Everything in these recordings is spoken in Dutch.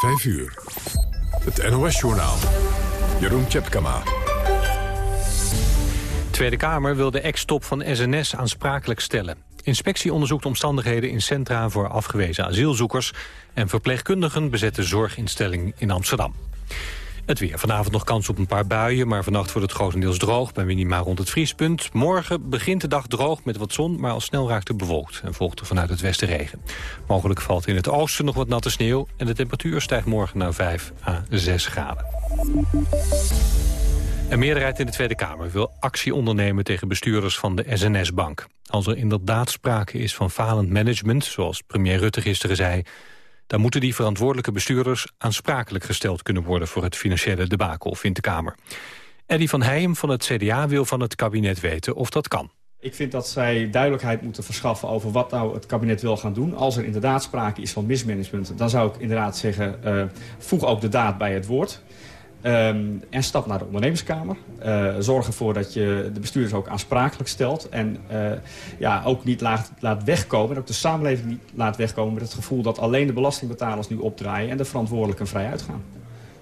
5 uur. Het NOS-journaal. Jeroen Tjepkama. Tweede Kamer wil de ex-top van SNS aansprakelijk stellen. Inspectie onderzoekt omstandigheden in centra voor afgewezen asielzoekers... en verpleegkundigen bezetten zorginstelling in Amsterdam. Het weer. Vanavond nog kans op een paar buien, maar vannacht wordt het grotendeels droog... bij minima rond het vriespunt. Morgen begint de dag droog met wat zon, maar al snel raakt het bewolkt... en volgt er vanuit het westen regen. Mogelijk valt in het oosten nog wat natte sneeuw... en de temperatuur stijgt morgen naar 5 à 6 graden. Een meerderheid in de Tweede Kamer wil actie ondernemen tegen bestuurders van de SNS-bank. Als er inderdaad sprake is van falend management, zoals premier Rutte gisteren zei... dan moeten die verantwoordelijke bestuurders aansprakelijk gesteld kunnen worden... voor het financiële debakel, vindt de Kamer. Eddie van Heijem van het CDA wil van het kabinet weten of dat kan. Ik vind dat zij duidelijkheid moeten verschaffen over wat nou het kabinet wil gaan doen. Als er inderdaad sprake is van mismanagement, dan zou ik inderdaad zeggen... Uh, voeg ook de daad bij het woord. Um, en stap naar de ondernemerskamer. Uh, zorg ervoor dat je de bestuurders ook aansprakelijk stelt. En uh, ja, ook niet laat, laat wegkomen, ook de samenleving niet laat wegkomen... met het gevoel dat alleen de belastingbetalers nu opdraaien... en de verantwoordelijken vrij uitgaan.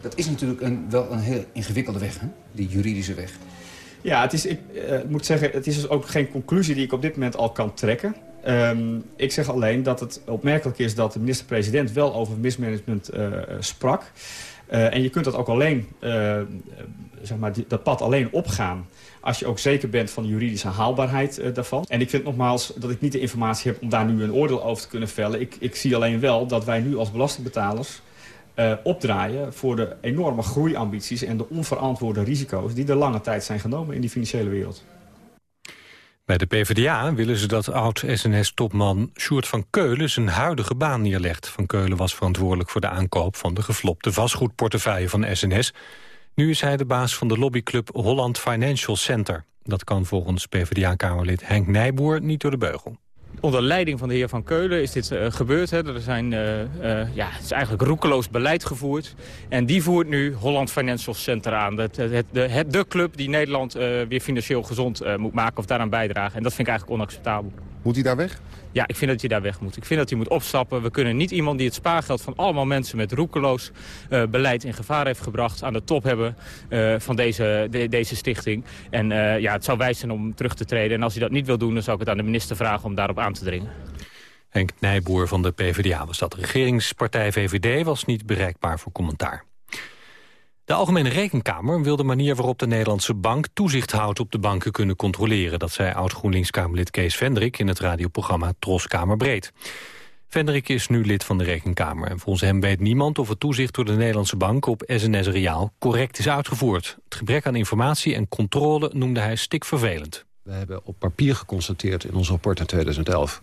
Dat is natuurlijk een, wel een heel ingewikkelde weg, hè? die juridische weg. Ja, het is, ik uh, moet zeggen, het is dus ook geen conclusie die ik op dit moment al kan trekken. Um, ik zeg alleen dat het opmerkelijk is dat de minister-president wel over mismanagement sprak... Uh, en je kunt dat ook alleen, uh, zeg maar, dat pad alleen opgaan als je ook zeker bent van de juridische haalbaarheid uh, daarvan. En ik vind nogmaals dat ik niet de informatie heb om daar nu een oordeel over te kunnen vellen. Ik, ik zie alleen wel dat wij nu als belastingbetalers opdraaien voor de enorme groeiambities en de onverantwoorde risico's die er lange tijd zijn genomen in die financiële wereld. Bij de PvdA willen ze dat oud-SNS-topman Sjoerd van Keulen zijn huidige baan neerlegt. Van Keulen was verantwoordelijk voor de aankoop van de geflopte vastgoedportefeuille van SNS. Nu is hij de baas van de lobbyclub Holland Financial Center. Dat kan volgens PvdA-kamerlid Henk Nijboer niet door de beugel. Onder leiding van de heer Van Keulen is dit uh, gebeurd. Hè. Er zijn, uh, uh, ja, het is eigenlijk roekeloos beleid gevoerd. En die voert nu Holland Financial Center aan. Het, het, de club die Nederland weer financieel gezond moet maken of daaraan bijdragen. En dat vind ik eigenlijk onacceptabel. Moet hij daar weg? Ja, ik vind dat hij daar weg moet. Ik vind dat hij moet opstappen. We kunnen niet iemand die het spaargeld van allemaal mensen met roekeloos uh, beleid in gevaar heeft gebracht aan de top hebben uh, van deze, de, deze stichting. En uh, ja, het zou wijs zijn om terug te treden. En als hij dat niet wil doen, dan zou ik het aan de minister vragen om daarop aan te dringen. Henk Nijboer van de PvdA was dat. De regeringspartij VVD was niet bereikbaar voor commentaar. De Algemene Rekenkamer wil de manier waarop de Nederlandse bank toezicht houdt op de banken kunnen controleren. Dat zei oud-GroenLinks-Kamerlid Kees Vendrik in het radioprogramma Tros Kamerbreed. Vendrik is nu lid van de Rekenkamer en volgens hem weet niemand of het toezicht door de Nederlandse bank op SNS Reaal correct is uitgevoerd. Het gebrek aan informatie en controle noemde hij stikvervelend. We hebben op papier geconstateerd in ons rapport in 2011...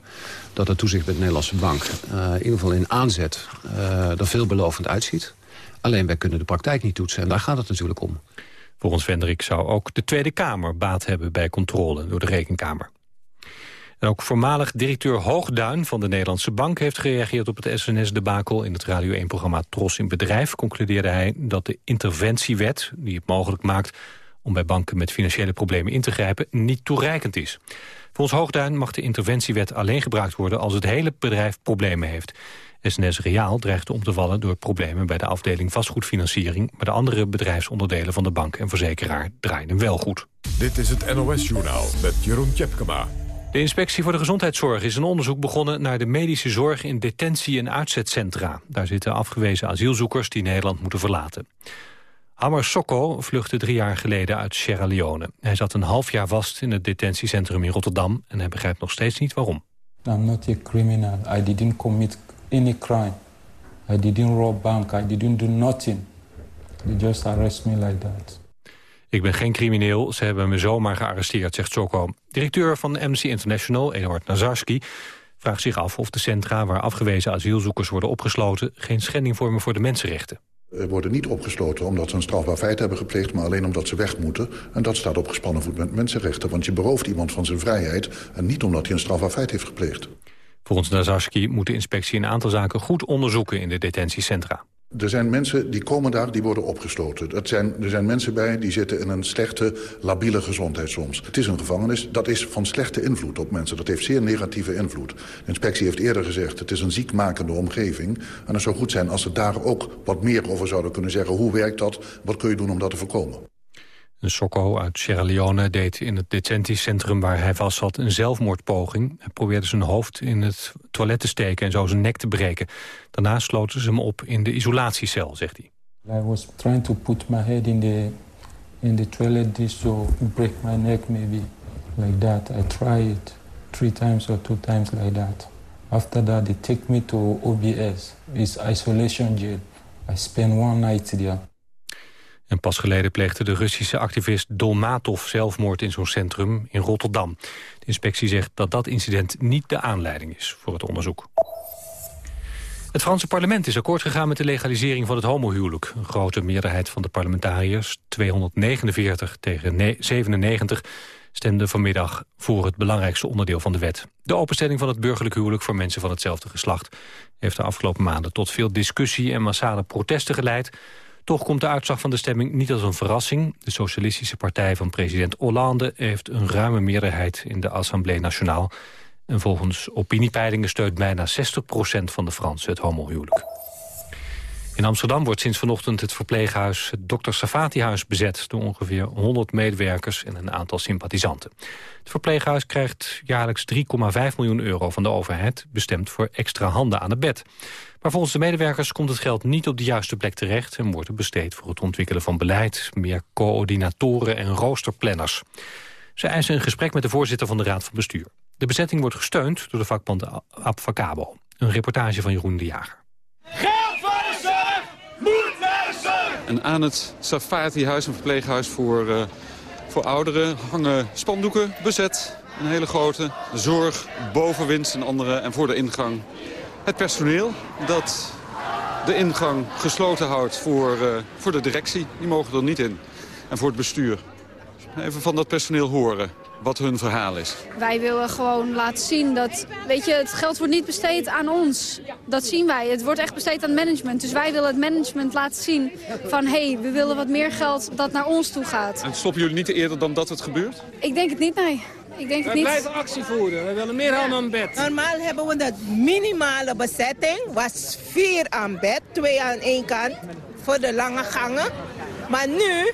dat het toezicht bij de Nederlandse bank uh, in ieder geval in aanzet uh, er veelbelovend uitziet. Alleen wij kunnen de praktijk niet toetsen en daar gaat het natuurlijk om. Volgens Vendrik zou ook de Tweede Kamer baat hebben bij controle door de Rekenkamer. En ook voormalig directeur Hoogduin van de Nederlandse Bank... heeft gereageerd op het SNS-debakel. In het Radio 1-programma Tros in Bedrijf concludeerde hij dat de interventiewet... die het mogelijk maakt om bij banken met financiële problemen in te grijpen... niet toereikend is. Volgens Hoogduin mag de interventiewet alleen gebruikt worden... als het hele bedrijf problemen heeft. SNS Reaal dreigt om te vallen door problemen bij de afdeling vastgoedfinanciering, maar de andere bedrijfsonderdelen van de bank en verzekeraar draaien wel goed. Dit is het NOS-journaal met Jeroen Tjepkema. De Inspectie voor de Gezondheidszorg is een onderzoek begonnen naar de medische zorg in detentie- en uitzetcentra. Daar zitten afgewezen asielzoekers die Nederland moeten verlaten. Hammer Sokko vluchtte drie jaar geleden uit Sierra Leone. Hij zat een half jaar vast in het detentiecentrum in Rotterdam en hij begrijpt nog steeds niet waarom. I'm not a criminal. I didn't commit any crime. I didn't rob bank. I didn't do nothing. They just arrest me like that. Ik ben geen crimineel, ze hebben me zomaar gearresteerd, zegt Soko. Directeur van Amnesty International, Eduard Nazarski, vraagt zich af of de centra waar afgewezen asielzoekers worden opgesloten geen schending vormen voor de mensenrechten. Er worden niet opgesloten omdat ze een strafbaar feit hebben gepleegd... maar alleen omdat ze weg moeten. En dat staat op gespannen voet met mensenrechten. Want je berooft iemand van zijn vrijheid... en niet omdat hij een strafbaar feit heeft gepleegd. Volgens Nazarski moet de inspectie een aantal zaken goed onderzoeken in de detentiecentra. Er zijn mensen die komen daar, die worden opgesloten. Dat zijn, er zijn mensen bij die zitten in een slechte, labiele gezondheid soms. Het is een gevangenis, dat is van slechte invloed op mensen. Dat heeft zeer negatieve invloed. De inspectie heeft eerder gezegd, het is een ziekmakende omgeving. En het zou goed zijn als ze daar ook wat meer over zouden kunnen zeggen. Hoe werkt dat? Wat kun je doen om dat te voorkomen? Sokko uit Sierra Leone deed in het detentiecentrum waar hij vast zat een zelfmoordpoging. Hij probeerde zijn hoofd in het toilet te steken en zo zijn nek te breken. Daarna sloten ze hem op in de isolatiecel, zegt hij. I was trying to put my head in the in the toilet dish to break my neck maybe like that. I tried three times or two times like that. After that they take me to OBS, it's isolation jail. I spent one night there. En pas geleden pleegde de Russische activist Dolmatov zelfmoord in zo'n centrum in Rotterdam. De inspectie zegt dat dat incident niet de aanleiding is voor het onderzoek. Het Franse parlement is akkoord gegaan met de legalisering van het homohuwelijk. Een grote meerderheid van de parlementariërs, 249 tegen 97, stemde vanmiddag voor het belangrijkste onderdeel van de wet. De openstelling van het burgerlijk huwelijk voor mensen van hetzelfde geslacht... heeft de afgelopen maanden tot veel discussie en massale protesten geleid... Toch komt de uitslag van de stemming niet als een verrassing. De socialistische partij van president Hollande heeft een ruime meerderheid in de Assemblée Nationale. En volgens opiniepeilingen steunt bijna 60% van de Fransen het homohuwelijk. In Amsterdam wordt sinds vanochtend het verpleeghuis het Dr. Safati-huis bezet... door ongeveer 100 medewerkers en een aantal sympathisanten. Het verpleeghuis krijgt jaarlijks 3,5 miljoen euro van de overheid... bestemd voor extra handen aan het bed. Maar volgens de medewerkers komt het geld niet op de juiste plek terecht... en wordt het besteed voor het ontwikkelen van beleid... meer coördinatoren en roosterplanners. Ze eisen een gesprek met de voorzitter van de Raad van Bestuur. De bezetting wordt gesteund door de vakbond Abfacabo. Een reportage van Jeroen de Jager. Geld voor de zorg! Moet naar de zorg! En aan het Safati-huis, een verpleeghuis voor, uh, voor ouderen... hangen spandoeken, bezet, een hele grote. Zorg, bovenwinst en andere. En voor de ingang het personeel dat de ingang gesloten houdt voor, uh, voor de directie. Die mogen er niet in. En voor het bestuur. Even van dat personeel horen wat hun verhaal is. Wij willen gewoon laten zien dat, weet je, het geld wordt niet besteed aan ons. Dat zien wij. Het wordt echt besteed aan het management. Dus wij willen het management laten zien van, hé, hey, we willen wat meer geld dat naar ons toe gaat. En stoppen jullie niet eerder dan dat het gebeurt? Ik denk het niet, nee. Ik denk we het niet. blijven actie voeren. We willen meer handen aan bed. Normaal hebben we de minimale bezetting. was vier aan bed, twee aan één kant voor de lange gangen. Maar nu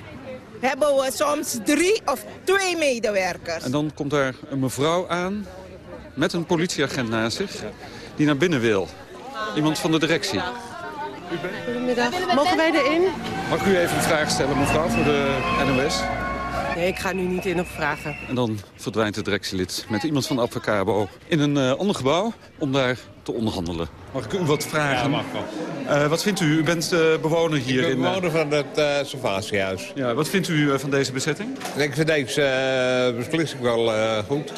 hebben we soms drie of twee medewerkers. En dan komt er een mevrouw aan met een politieagent naast zich die naar binnen wil. Iemand van de directie. Goedemiddag. Mogen wij erin? Mag ik u even een vraag stellen, mevrouw, voor de NOS? Nee, ik ga nu niet in op vragen. En dan verdwijnt het directielid met iemand van Advocabo in een uh, ander gebouw om daar te onderhandelen. Mag ik u wat vragen? Ja, mag wel. Uh, wat vindt u? U bent uh, bewoner hier. Ik ben in, bewoner van het uh, Salvatiehuis. Ja, wat vindt u van deze bezetting? Ik vind deze beslissing wel goed.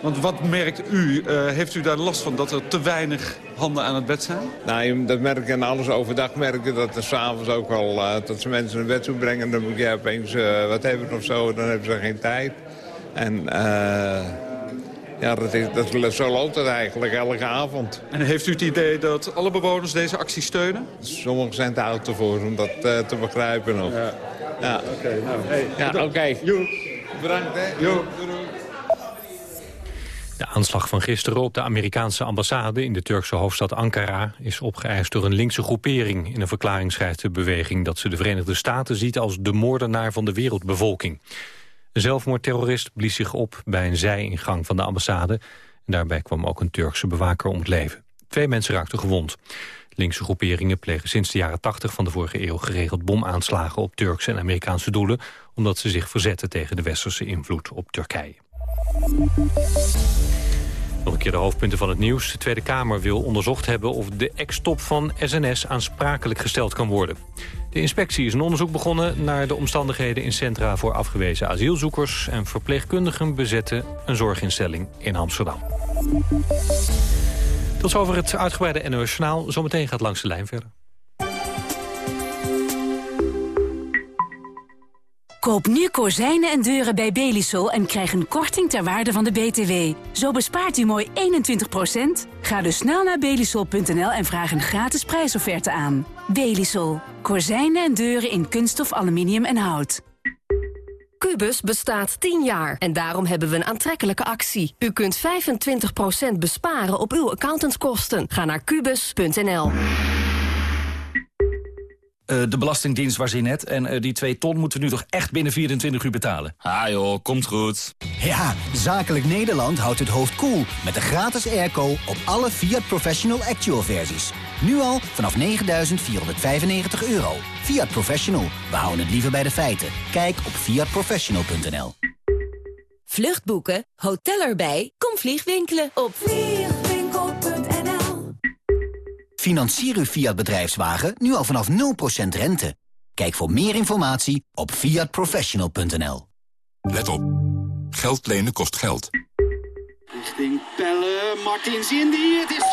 Want wat merkt u? heeft u daar last van dat er te weinig handen aan het bed zijn? Nou, dat merk ik aan alles overdag. merken dat er s'avonds ook wel dat ze mensen naar bed toe brengen. Dan moet je opeens wat hebben of zo. Dan hebben ze geen tijd. En ja, dat is, dat, zo loopt het eigenlijk elke avond. En heeft u het idee dat alle bewoners deze actie steunen? Sommigen zijn te oud ervoor om dat te begrijpen nog. Ja. ja. Oké, okay, nou, hey, ja, oké. Okay. Bedankt, hè. Jo. De aanslag van gisteren op de Amerikaanse ambassade in de Turkse hoofdstad Ankara is opgeëist door een linkse groepering. In een verklaring schrijft de beweging dat ze de Verenigde Staten ziet als de moordenaar van de wereldbevolking. Een zelfmoordterrorist blies zich op bij een zijingang van de ambassade. En daarbij kwam ook een Turkse bewaker om het leven. Twee mensen raakten gewond. Linkse groeperingen plegen sinds de jaren 80 van de vorige eeuw geregeld bomaanslagen op Turkse en Amerikaanse doelen, omdat ze zich verzetten tegen de westerse invloed op Turkije. Nog een keer de hoofdpunten van het nieuws. De Tweede Kamer wil onderzocht hebben of de ex-top van SNS aansprakelijk gesteld kan worden. De inspectie is een onderzoek begonnen naar de omstandigheden in centra voor afgewezen asielzoekers en verpleegkundigen bezetten een zorginstelling in Amsterdam. Tot zover het uitgebreide NOS Journaal. Zometeen gaat langs de lijn verder. Koop nu kozijnen en deuren bij Belisol en krijg een korting ter waarde van de BTW. Zo bespaart u mooi 21%. Ga dus snel naar belisol.nl en vraag een gratis prijsofferte aan. Belisol. Kozijnen en deuren in kunststof, aluminium en hout. Cubus bestaat 10 jaar en daarom hebben we een aantrekkelijke actie. U kunt 25% besparen op uw accountantskosten. Ga naar kubus.nl. Uh, de Belastingdienst was in net. En uh, die 2 ton moeten we nu toch echt binnen 24 uur betalen. Ah joh, komt goed. Ja, Zakelijk Nederland houdt het hoofd koel cool met de gratis airco op alle Fiat Professional Actual versies. Nu al vanaf 9.495 euro. Fiat Professional, we houden het liever bij de feiten. Kijk op fiatprofessional.nl Vluchtboeken, hotel erbij, kom vliegwinkelen op vliegwinkel.nl Financier uw Fiat bedrijfswagen nu al vanaf 0% rente. Kijk voor meer informatie op fiatprofessional.nl Let op. Geld lenen kost geld. Richting Pelle, Martins Indy, het is 2-2,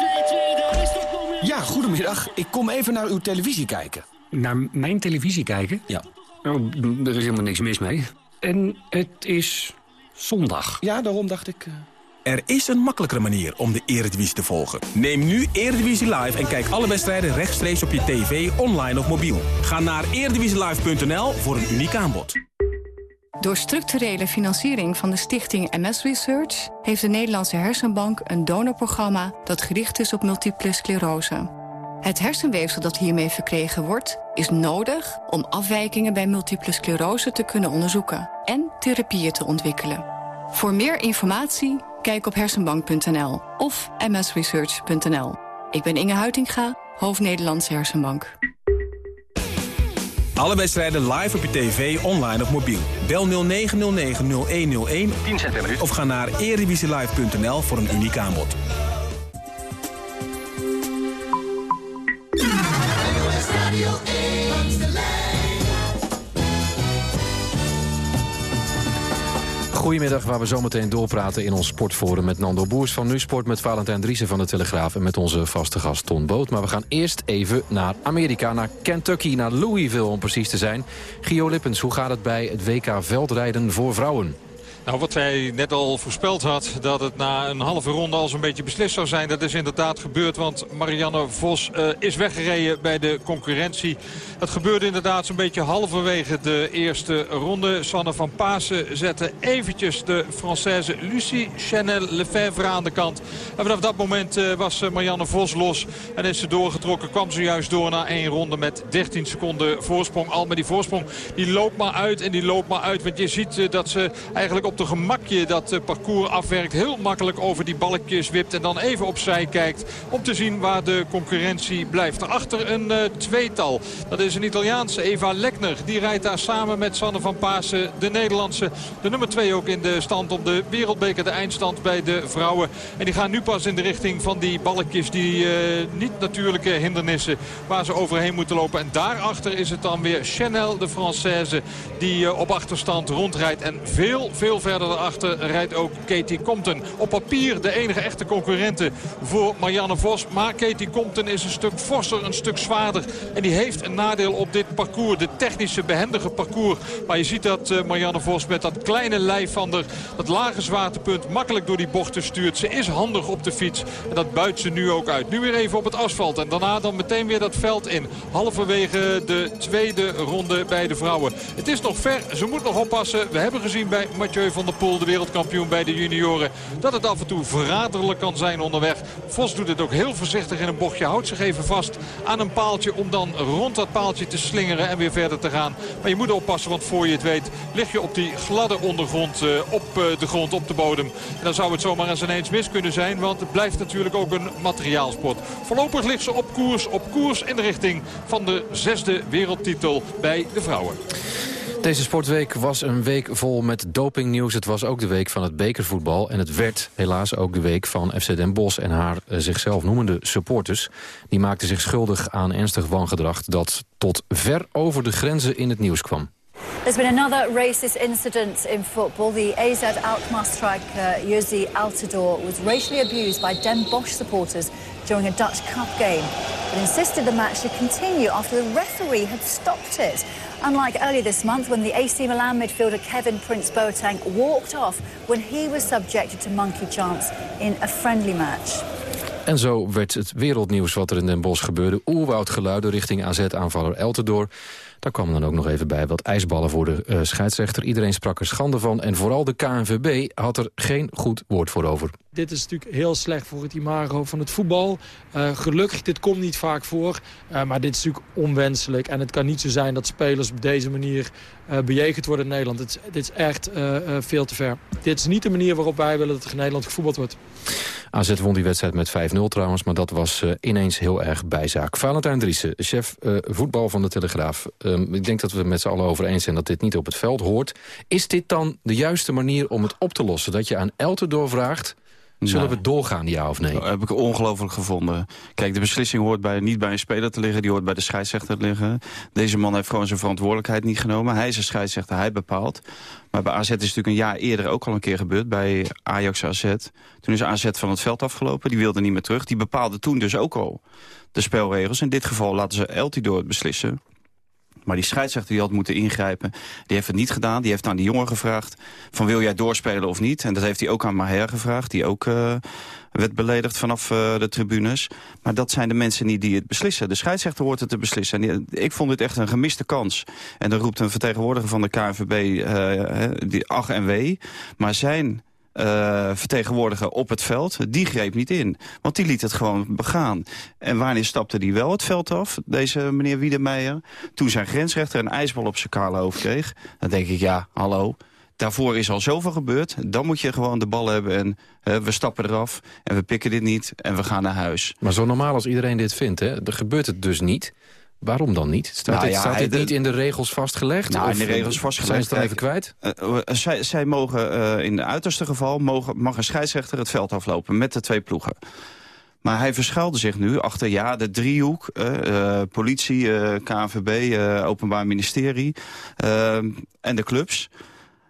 daar is het moment. Ja, goedemiddag. Ik kom even naar uw televisie kijken. Naar mijn televisie kijken? Ja. Oh, er is helemaal niks mis mee. En het is zondag. Ja, daarom dacht ik... Uh... Er is een makkelijkere manier om de Eredivisie te volgen. Neem nu Eredivisie Live en kijk alle wedstrijden rechtstreeks op je tv, online of mobiel. Ga naar eredivisielive.nl voor een uniek aanbod. Door structurele financiering van de stichting MS Research... heeft de Nederlandse Hersenbank een donorprogramma... dat gericht is op multiple sclerose. Het hersenweefsel dat hiermee verkregen wordt... is nodig om afwijkingen bij multiple sclerose te kunnen onderzoeken... en therapieën te ontwikkelen. Voor meer informatie kijk op hersenbank.nl of msresearch.nl. Ik ben Inge Huitinga, hoofd Nederlandse Hersenbank. Alle wedstrijden live op je tv, online of mobiel. Bel 0909-0101 10 cent per minuut. of ga naar erevisielive.nl voor een uniek aanbod. Goedemiddag, waar we zometeen doorpraten in ons sportforum... met Nando Boers van NuSport, met Valentijn Driessen van de Telegraaf... en met onze vaste gast Ton Boot. Maar we gaan eerst even naar Amerika, naar Kentucky, naar Louisville om precies te zijn. Gio Lippens, hoe gaat het bij het WK veldrijden voor vrouwen? Nou, wat wij net al voorspeld had, dat het na een halve ronde al zo'n beetje beslist zou zijn. Dat is inderdaad gebeurd, want Marianne Vos uh, is weggereden bij de concurrentie. Dat gebeurde inderdaad zo'n beetje halverwege de eerste ronde. Sanne van Pasen zette eventjes de Française Lucie Chanel Lefebvre aan de kant. En vanaf dat moment uh, was Marianne Vos los en is ze doorgetrokken. Kwam ze juist door na één ronde met 13 seconden voorsprong. Al met die voorsprong, die loopt maar uit en die loopt maar uit. Want je ziet dat ze eigenlijk op gemakje dat uh, parcours afwerkt. Heel makkelijk over die balkjes wipt en dan even opzij kijkt. Om te zien waar de concurrentie blijft. Daarachter een uh, tweetal. Dat is een Italiaanse Eva Lekner. Die rijdt daar samen met Sanne van Pasen. De Nederlandse. De nummer 2 ook in de stand op de wereldbeker. De eindstand bij de vrouwen. En die gaan nu pas in de richting van die balkjes. Die uh, niet natuurlijke hindernissen. Waar ze overheen moeten lopen. En daarachter is het dan weer Chanel de Française. Die op achterstand rondrijdt. En veel, veel verder daarachter rijdt ook Katie Compton. Op papier de enige echte concurrente voor Marianne Vos. Maar Katie Compton is een stuk forser, een stuk zwaarder. En die heeft een nadeel op dit parcours. De technische, behendige parcours. Maar je ziet dat uh, Marianne Vos met dat kleine lijf van de, dat lage zwaartepunt makkelijk door die bochten stuurt. Ze is handig op de fiets. En dat buit ze nu ook uit. Nu weer even op het asfalt. En daarna dan meteen weer dat veld in. Halverwege de tweede ronde bij de vrouwen. Het is nog ver. Ze moet nog oppassen. We hebben gezien bij Mathieu van der Poel, de wereldkampioen bij de junioren. Dat het af en toe verraderlijk kan zijn onderweg. Vos doet het ook heel voorzichtig in een bochtje. Houdt zich even vast aan een paaltje om dan rond dat paaltje te slingeren en weer verder te gaan. Maar je moet oppassen, want voor je het weet lig je op die gladde ondergrond, uh, op uh, de grond, op de bodem. En dan zou het zomaar eens ineens mis kunnen zijn, want het blijft natuurlijk ook een materiaalsport. Voorlopig ligt ze op koers, op koers in de richting van de zesde wereldtitel bij de vrouwen. Deze sportweek was een week vol met dopingnieuws. Het was ook de week van het bekervoetbal. En het werd helaas ook de week van FC Den Bosch en haar uh, zichzelf noemende supporters. Die maakten zich schuldig aan ernstig wangedrag dat tot ver over de grenzen in het nieuws kwam. There's been another racist incident in football. The AZ Alkmaar striker Jussi Altidore was racially abused by Den Bosch supporters during a Dutch Cup game. but insisted the match should continue after the referee had stopped it. Unlike earlier this month when the AC Milan midfielder Kevin Prince Boateng walked off when he was subjected to monkey chants in a friendly match. En zo werd het wereldnieuws wat er in Den Bosch gebeurde. Oerwoudgeluiden richting AZ-aanvaller Eltendoor. Daar kwam dan ook nog even bij wat ijsballen voor de uh, scheidsrechter. Iedereen sprak er schande van en vooral de KNVB had er geen goed woord voor over. Dit is natuurlijk heel slecht voor het imago van het voetbal. Uh, gelukkig, dit komt niet vaak voor. Uh, maar dit is natuurlijk onwenselijk. En het kan niet zo zijn dat spelers op deze manier bejegend worden in Nederland. Dit, dit is echt veel te ver. Dit is niet de manier waarop wij willen dat er in Nederland gevoetbald wordt. AZ won die wedstrijd met 5-0 trouwens, maar dat was uh, ineens heel erg bijzaak. Valentijn Driessen, chef uh, voetbal van de Telegraaf. Um, ik denk dat we het met z'n allen over eens zijn dat dit niet op het veld hoort. Is dit dan de juiste manier om het op te lossen? Dat je aan Elten vraagt... Zullen we doorgaan, ja of nee? Dat heb ik ongelooflijk gevonden. Kijk, de beslissing hoort bij, niet bij een speler te liggen. Die hoort bij de scheidsrechter te liggen. Deze man heeft gewoon zijn verantwoordelijkheid niet genomen. Hij is een scheidsrechter, hij bepaalt. Maar bij AZ is natuurlijk een jaar eerder ook al een keer gebeurd. Bij Ajax AZ. Toen is AZ van het veld afgelopen. Die wilde niet meer terug. Die bepaalde toen dus ook al de spelregels. In dit geval laten ze Eltidoor het beslissen. Maar die scheidsrechter die had moeten ingrijpen, die heeft het niet gedaan. Die heeft aan die jongen gevraagd van wil jij doorspelen of niet? En dat heeft hij ook aan Maher gevraagd, die ook uh, werd beledigd vanaf uh, de tribunes. Maar dat zijn de mensen niet die het beslissen. De scheidsrechter hoort het te beslissen. En ik vond dit echt een gemiste kans. En dan roept een vertegenwoordiger van de KNVB uh, die ach en wee. Maar zijn uh, vertegenwoordiger op het veld, die greep niet in. Want die liet het gewoon begaan. En wanneer stapte die wel het veld af, deze meneer Wiedemeijer? Toen zijn grensrechter een ijsbal op zijn kale hoofd kreeg. Dan denk ik, ja, hallo, daarvoor is al zoveel gebeurd. Dan moet je gewoon de bal hebben en we stappen eraf en we pikken dit niet en we gaan naar huis. Maar zo normaal als iedereen dit vindt, hè, gebeurt het dus niet. Waarom dan niet? Staat nou, dit, ja, staat dit de, niet in de regels vastgelegd? Nou, in de regels vastgelegd. Zijn ze dan even kwijt? Uh, zij, zij, mogen uh, in het uiterste geval mogen, mag een scheidsrechter het veld aflopen met de twee ploegen. Maar hij verschuilde zich nu achter ja, de driehoek, politie, KNVB, Openbaar Ministerie en de clubs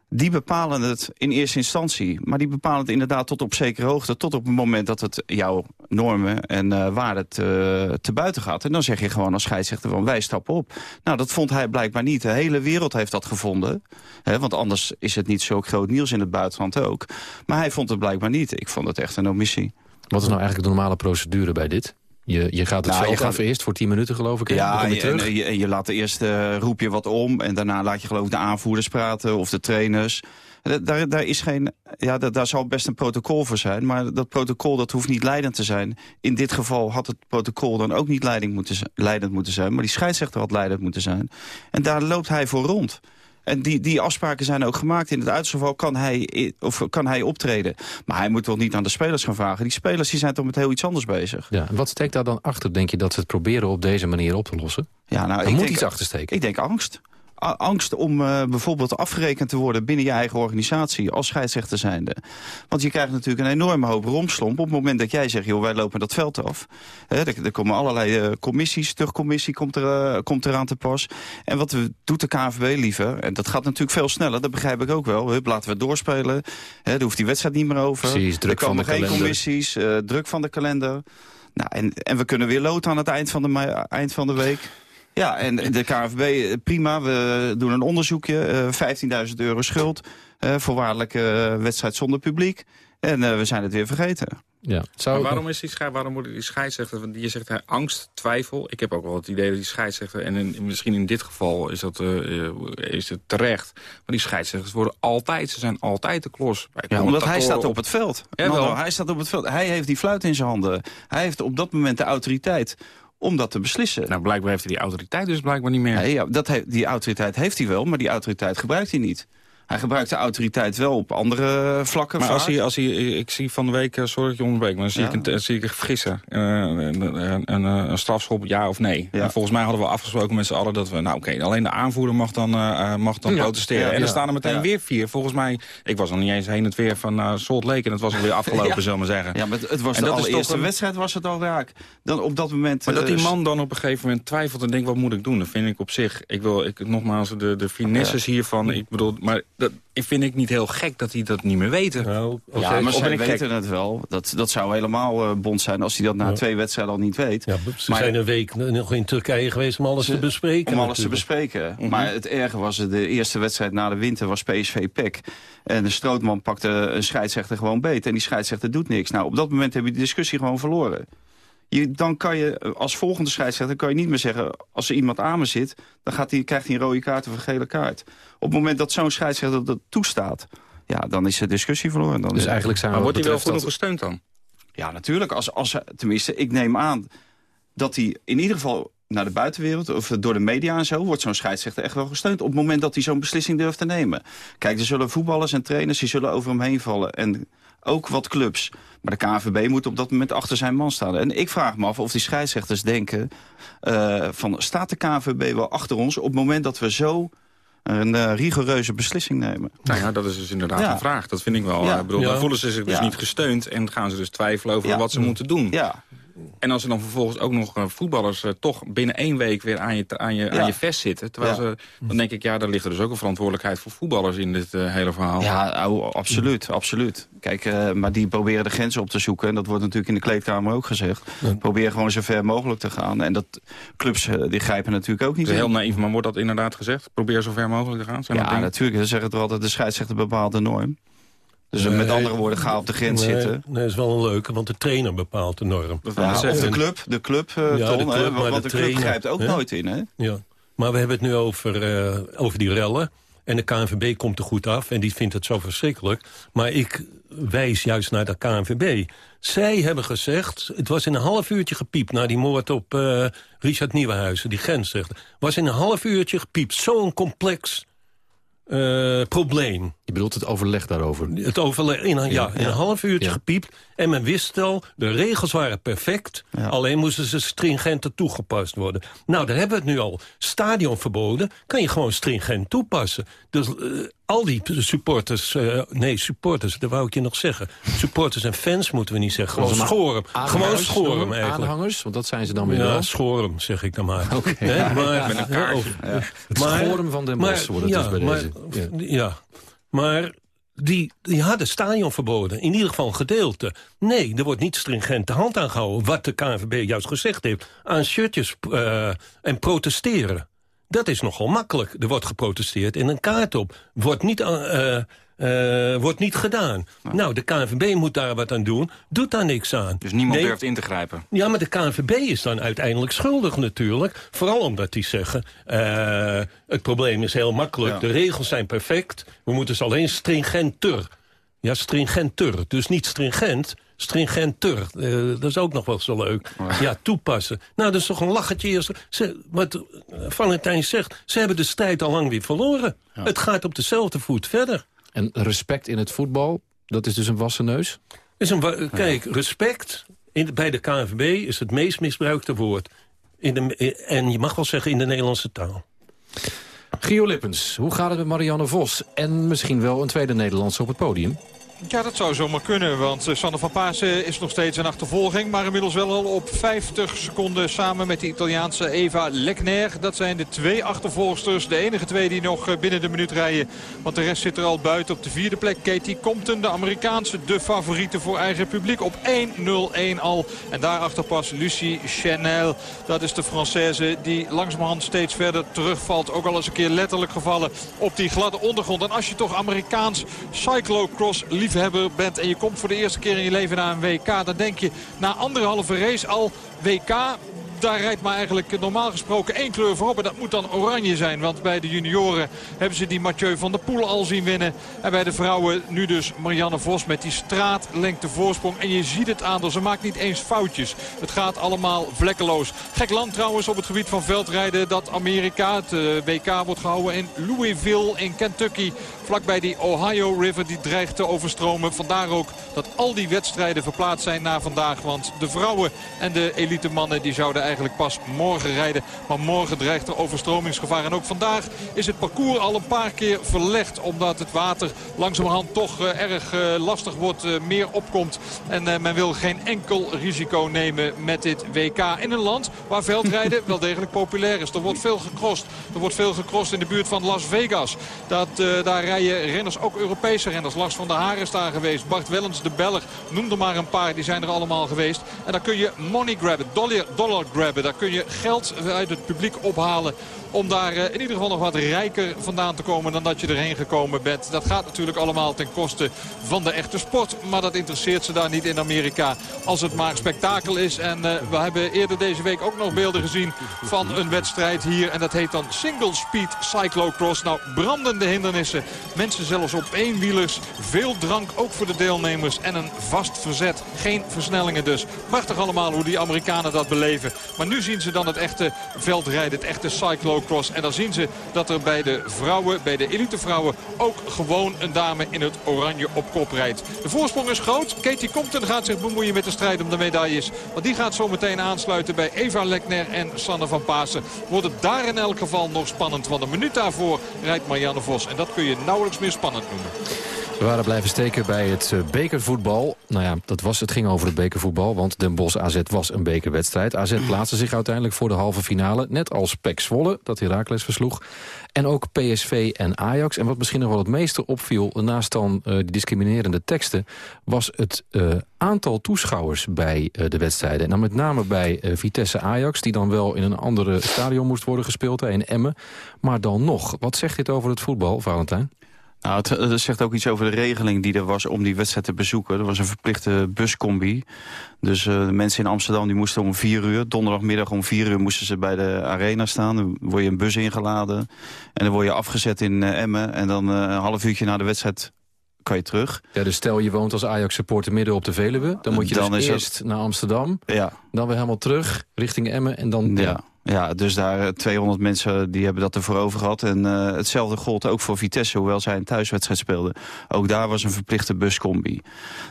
die bepalen het in eerste instantie. Maar die bepalen het inderdaad tot op zekere hoogte... tot op het moment dat het jouw normen en uh, waarden te, te buiten gaat. En dan zeg je gewoon als scheidsrechter van wij stappen op. Nou, dat vond hij blijkbaar niet. De hele wereld heeft dat gevonden. Hè, want anders is het niet zo groot nieuws in het buitenland ook. Maar hij vond het blijkbaar niet. Ik vond het echt een omissie. Wat is nou eigenlijk de normale procedure bij dit? Je, je gaat het nou, veld af eerst voor 10 minuten geloof ik. Ja, je, terug. En, je, je laat eerst uh, roep je wat om. En daarna laat je geloof ik de aanvoerders praten of de trainers. Daar, daar, is geen, ja, daar, daar zal best een protocol voor zijn. Maar dat protocol dat hoeft niet leidend te zijn. In dit geval had het protocol dan ook niet leiding moeten, leidend moeten zijn. Maar die scheidsrechter had leidend moeten zijn. En daar loopt hij voor rond. En die, die afspraken zijn ook gemaakt. In het uitstel kan hij, of kan hij optreden. Maar hij moet toch niet aan de spelers gaan vragen. Die spelers die zijn toch met heel iets anders bezig. Ja, wat steekt daar dan achter, denk je, dat ze het proberen op deze manier op te lossen? Ja, nou, er moet denk, iets achter steken. Ik denk angst angst om uh, bijvoorbeeld afgerekend te worden binnen je eigen organisatie als scheidsrechter zijnde. Want je krijgt natuurlijk een enorme hoop romslomp op het moment dat jij zegt, joh, wij lopen dat veld af. He, er, er, komen allerlei uh, commissies, terugcommissie komt, er, uh, komt eraan te pas. En wat doet de KNVB liever? En dat gaat natuurlijk veel sneller, dat begrijp ik ook wel. Hup, laten we doorspelen. He, er hoeft die wedstrijd niet meer over. Precies, druk er komen van de geen commissies, druk van de kalender. Nou, en, en we kunnen weer lood aan het eind van de, eind van de week. Ja, en de KNVB, eh, prima, we doen een onderzoekje. 15.000 eh, euro schuld, uh, voorwaardelijke wedstrijd zonder publiek. En we zijn het weer vergeten. Ja. Zou... waarom, is die schei waarom moet die scheidsrechter, want je zegt hij angst, twijfel. Ik heb ook wel het idee dat die scheidsrechter, en in, misschien in dit geval is, dat, uh, is het terecht. Maar die scheidsrechters worden altijd, ze zijn altijd de klos. Ja, omdat hij staat op het veld. Ja, wel. hij staat op het veld. Hij heeft die fluit in zijn handen. Hij heeft op dat moment de autoriteit om dat te beslissen. Nou, blijkbaar heeft hij die autoriteit dus blijkbaar niet meer. Nee, ja, dat die autoriteit heeft hij wel, maar die autoriteit gebruikt hij niet. Hij gebruikt de autoriteit wel op andere vlakken. Maar als hij, als hij, ik zie van de week, eh, sorry dat je onderbreek, maar dan zie, ik een, zie ik vergissen. Uh, een, een, een, strafschop, ja of nee. Ja. En volgens mij hadden we afgesproken met z'n allen dat we, nou oké, alleen de aanvoerder mag dan, uh, mag dan protesteren. en er staan er meteen weer vier. Volgens mij, ik was nog niet eens heen het weer van uh, Salt Lake en het was alweer afgelopen, we maar zeggen. Ja, maar het was en de allereerste een... wedstrijd was het al raak. Dan op dat moment... Maar dat die man dan op een gegeven moment twijfelt en denkt, wat moet ik doen? Dat vind ik op zich, ik wil ik, nogmaals de, de finesses hiervan, ik bedoel, maar dat vind ik niet heel gek dat die dat niet meer weten. Nou, ja, maar zij weten het wel. Dat, dat zou helemaal uh, bond zijn als hij dat na twee wedstrijden al niet weet. Ja, ze zijn een week nog in Turkije geweest om alles te bespreken. Om alles te bespreken. Mhm. Maar het erge was, de eerste wedstrijd na de winter was PSV-PEC. En de Strootman pakte een scheidsrechter gewoon beet. En die scheidsrechter doet niks. Nou, op dat moment heb je de discussie gewoon verloren. Je, dan kan je als volgende scheidsrechter kan je niet meer zeggen... als er iemand aan me zit, dan gaat die, krijgt hij een rode kaart of een gele kaart. Op het moment dat zo'n scheidsrechter dat toestaat... ja, dan is de discussie verloren. Dan dus eigenlijk zijn maar wordt hij wel genoeg gesteund dan? Ja, natuurlijk. Als, als, tenminste, ik neem aan dat hij in ieder geval naar de buitenwereld... of door de media en zo, wordt zo'n scheidsrechter echt wel gesteund... op het moment dat hij zo'n beslissing durft te nemen. Kijk, er zullen voetballers en trainers die zullen over hem heen vallen... en ook wat clubs. Maar de KNVB moet op dat moment achter zijn man staan. En ik vraag me af of die scheidsrechters denken... Uh, van staat de KNVB wel achter ons op het moment dat we zo een uh, rigoureuze beslissing nemen. Nou ja, dat is dus inderdaad een vraag. Dat vind ik wel. Ja. Ik bedoel, ja. voelen ze zich dus niet gesteund... en gaan ze dus twijfelen over wat ze moeten doen. Ja. En als er dan vervolgens ook nog eh, voetballers uh, toch binnen één week weer aan je, aan je, aan je vest zitten. Terwijl ze, dan denk ik, ja, daar ligt er dus ook een verantwoordelijkheid voor voetballers in dit uh, hele verhaal. Ja, oh, absoluut, absoluut. Kijk, maar die proberen de grenzen op te zoeken. En dat wordt natuurlijk in de kleedkamer ook gezegd. Probeer gewoon zo ver mogelijk te gaan. En dat clubs, die grijpen natuurlijk ook niet in. Heel naïef, maar wordt dat inderdaad gezegd? Probeer zo ver mogelijk te gaan? Zijn ja, natuurlijk. Ze zeggen toch altijd, de scheidsrechter bepaalt de norm. Dus met andere woorden, ga op de grens zitten. Nee, dat is wel een leuke, want de trainer bepaalt de norm. Ja, of de club, de club, uh, ja, de club, want de, de club grijpt ook nooit in. Hè? Ja. Maar we hebben het nu over, uh, over die rellen. En de KNVB komt er goed af en die vindt het zo verschrikkelijk. Maar ik wijs juist naar de KNVB. Zij hebben gezegd, het was in een half uurtje gepiept... na die moord op uh, Richard Nieuwenhuizen, die grensrechter. was in een half uurtje gepiept. Zo'n complex uh, probleem. Je bedoelt het overleg daarover? Het overleg, in, een, ja, in een half uurtje gepiept. En men wist al, de regels waren perfect. Alleen moesten ze stringenter toegepast worden. Nou, daar hebben we het nu al. Stadionverboden kan je gewoon stringent toepassen. Dus uh, al die supporters, uh, nee, supporters, dat wou ik je nog zeggen. Supporters en fans moeten we niet zeggen. Gewoon schoren. Gewoon schoren eigenlijk. Aanhangers, want dat zijn ze dan weer ja, schoren, zeg ik dan maar. Oké. Okay. Maar, Met een kaart. Ja. Het schoren van de Bos wordt het dus bij maar, deze. ja, maar die, die hadden stadionverboden. In ieder geval een gedeelte. Nee, er wordt niet stringent de hand aangehouden. Wat de KNVB juist gezegd heeft. Aan shirtjes uh, en protesteren. Dat is nogal makkelijk. Er wordt geprotesteerd en een kaart op. Wordt niet, uh, uh, wordt niet gedaan. Nou, de KNVB moet daar wat aan doen. Doet daar niks aan. Dus niemand durft in te grijpen? Ja, maar de KNVB is dan uiteindelijk schuldig natuurlijk. Vooral omdat die zeggen... Uh, het probleem is heel makkelijk. Ja. De regels zijn perfect. We moeten ze alleen stringenter... Ja, stringenter. Dus niet stringent, stringenter. Uh, dat is ook nog wel zo leuk. Oh. Ja, toepassen. Nou, dat is toch een lachertje. Ze, wat Valentijn zegt, ze hebben de strijd al lang weer verloren. Ja. Het gaat op dezelfde voet verder. En respect in het voetbal, dat is dus een wassen neus? Is een, kijk, respect in, bij de KNVB is het meest misbruikte woord. In de, en je mag wel zeggen in de Nederlandse taal. Gio Lippens, hoe gaat het met Marianne Vos? En misschien wel een tweede Nederlandse op het podium? Ja, dat zou zomaar kunnen, want eh, Sander van Paasen is nog steeds een achtervolging. Maar inmiddels wel al op 50 seconden samen met de Italiaanse Eva Lekner. Dat zijn de twee achtervolgsters, de enige twee die nog eh, binnen de minuut rijden. Want de rest zit er al buiten op de vierde plek. Katie Compton, de Amerikaanse, de favoriete voor eigen publiek. Op 1-0-1 al. En daarachter pas Lucie Chanel. Dat is de Française die langzamerhand steeds verder terugvalt. Ook al eens een keer letterlijk gevallen op die gladde ondergrond. En als je toch Amerikaans cyclocross liefhebber bent en je komt voor de eerste keer in je leven naar een WK... dan denk je na anderhalve race al WK daar rijdt maar eigenlijk normaal gesproken één kleur voorop. En dat moet dan oranje zijn. Want bij de junioren hebben ze die Mathieu van der Poel al zien winnen. En bij de vrouwen nu dus Marianne Vos met die straatlengte voorsprong. En je ziet het aan. Ze maakt niet eens foutjes. Het gaat allemaal vlekkeloos. Gek land trouwens op het gebied van veldrijden. Dat Amerika, het eh, WK, wordt gehouden in Louisville in Kentucky. Vlakbij die Ohio River die dreigt te overstromen. Vandaar ook dat al die wedstrijden verplaatst zijn naar vandaag. Want de vrouwen en de elite mannen die zouden eigenlijk pas morgen rijden. Maar morgen dreigt er overstromingsgevaar. En ook vandaag is het parcours al een paar keer verlegd. Omdat het water langzamerhand toch erg lastig wordt, meer opkomt. En men wil geen enkel risico nemen met dit WK. In een land waar veldrijden wel degelijk populair is. Er wordt veel gecrossed. Er wordt veel gecrossed in de buurt van Las Vegas. Dat, daar rijden renners, ook Europese renners. Lars van der Haar is daar geweest. Bart Wellens, de Belg, noem er maar een paar. Die zijn er allemaal geweest. En daar kun je money grabben, dollar, dollar Daar kun je geld uit het publiek ophalen om daar eh, in ieder geval nog wat rijker vandaan te komen dan dat je erheen gekomen bent. Dat gaat natuurlijk allemaal ten koste van de echte sport. Maar dat interesseert ze daar niet in Amerika als het maar spektakel is. En uh, we hebben eerder deze week ook nog beelden gezien van een wedstrijd hier. En dat heet dan Single Speed Cyclocross. Nou, brandende hindernissen. Mensen zelfs op eenwielers. Veel drank ook voor de deelnemers. En een vast verzet. Geen versnellingen dus. Prachtig allemaal hoe die Amerikanen dat beleven. Maar nu zien ze dan het echte veldrijden. Het echte cyclocross en dan zien ze dat er bij de vrouwen, bij de elitevrouwen... ook gewoon een dame in het oranje op kop rijdt. De voorsprong is groot. Katie Compton gaat zich bemoeien met de strijd om de medailles. Want die gaat zo meteen aansluiten bij Eva Lekner en Sanne van Pasen. Wordt het daar in elk geval nog spannend. Want een minuut daarvoor rijdt Marianne Vos. En dat kun je nauwelijks meer spannend noemen. We waren blijven steken bij het eh, bekervoetbal. Nou ja, dat was, het ging over het bekervoetbal, want Den Bosch AZ was een bekerwedstrijd. AZ plaatste zich uiteindelijk voor de halve finale, net als PEC Zwolle, dat Heracles versloeg. En ook PSV en Ajax. En wat misschien nog wel het meeste opviel, naast dan uh, die discriminerende teksten... was het uh, aantal toeschouwers bij uh, de wedstrijden. En dan met name bij Vitesse Ajax, die dan wel in een andere stadion moest worden gespeeld, in Emmen. Maar dan nog, wat zegt dit over het voetbal, Valentijn? Nou, het, zegt ook iets over de regeling die er was om die wedstrijd te bezoeken. Er was een verplichte buscombi. Dus uh, de mensen in Amsterdam die moesten om vier uur, donderdagmiddag om vier uur moesten ze bij de arena staan. Dan word je een bus ingeladen en dan word je afgezet in uh, Emmen. En dan uh, een half uurtje na de wedstrijd kan je terug. Ja, dus stel je woont als Ajax-supporter midden op de Veluwe. Dan moet je dan dus eerst het... naar Amsterdam. Ja. Dan weer helemaal terug richting Emmen. En dan, ja. ja. Ja, dus daar 200 mensen die hebben dat ervoor over gehad. En uh, hetzelfde gold ook voor Vitesse, hoewel zij een thuiswedstrijd speelden. Ook daar was een verplichte buscombi.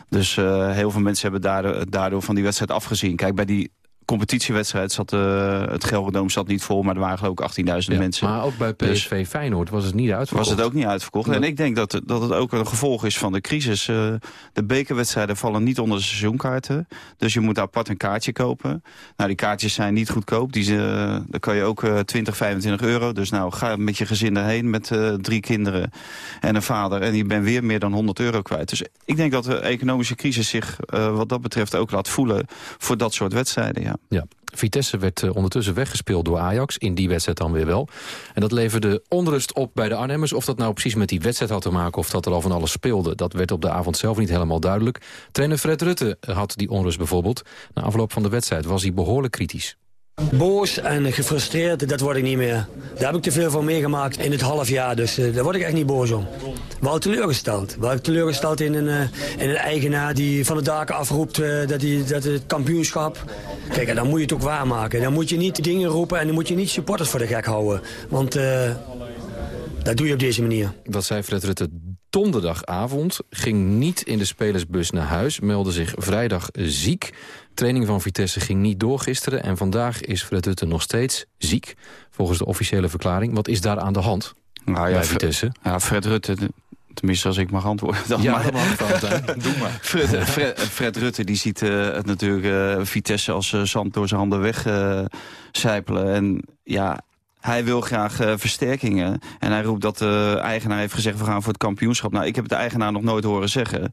Dus uh, heel veel mensen hebben daardoor van die wedstrijd afgezien. Kijk, bij die competitiewedstrijd zat uh, het Gelderdoom zat niet vol, maar er waren geloof ik 18.000 ja, mensen. Maar ook bij PSV dus, Feyenoord was het niet uitverkocht. Was het ook niet uitverkocht. En ik denk dat, dat het ook een gevolg is van de crisis. Uh, de bekerwedstrijden vallen niet onder de seizoenkaarten. Dus je moet apart een kaartje kopen. Nou, die kaartjes zijn niet goedkoop. Die, uh, daar kan je ook 20, 25 euro. Dus nou, ga met je gezin erheen met drie kinderen en een vader. En je bent weer meer dan 100 euro kwijt. Dus ik denk dat de economische crisis zich wat dat betreft ook laat voelen voor dat soort wedstrijden, ja. Ja, Vitesse werd uh, ondertussen weggespeeld door Ajax. In die wedstrijd dan weer wel. En dat leverde onrust op bij de Arnhemmers. Of dat nou precies met die wedstrijd had te maken... of dat er al van alles speelde, dat werd op de avond zelf niet helemaal duidelijk. Trainer Fred Rutte had die onrust bijvoorbeeld. Na afloop van de wedstrijd was hij behoorlijk kritisch. Boos en gefrustreerd, dat word ik niet meer. Daar heb ik te veel van meegemaakt in het half jaar, dus uh, daar word ik echt niet boos om. Wel teleurgesteld. Wel teleurgesteld in een, uh, in een eigenaar die van de daken afroept uh, dat, die, dat het kampioenschap... Kijk, dan moet je het ook waarmaken. Dan moet je niet dingen roepen en dan moet je niet supporters voor de gek houden. Want dat doe je op deze manier. Dat zei Fred Rutte donderdagavond. Ging niet in de spelersbus naar huis. Meldde zich vrijdag ziek training van Vitesse ging niet door gisteren... en vandaag is Fred Rutte nog steeds ziek, volgens de officiële verklaring. Wat is daar aan de hand nou, ja, bij Vitesse? Ja, Fred Rutte, tenminste als ik mag antwoorden... Dan ja, maar. mag Doe maar. Fred, Fred, Fred, Rutte die ziet uh, het natuurlijk uh, Vitesse als uh, zand door zijn handen wegcijpelen. en ja, hij wil graag versterkingen. En hij roept dat de eigenaar heeft gezegd... we gaan voor het kampioenschap. Nou, ik heb het de eigenaar nog nooit horen zeggen.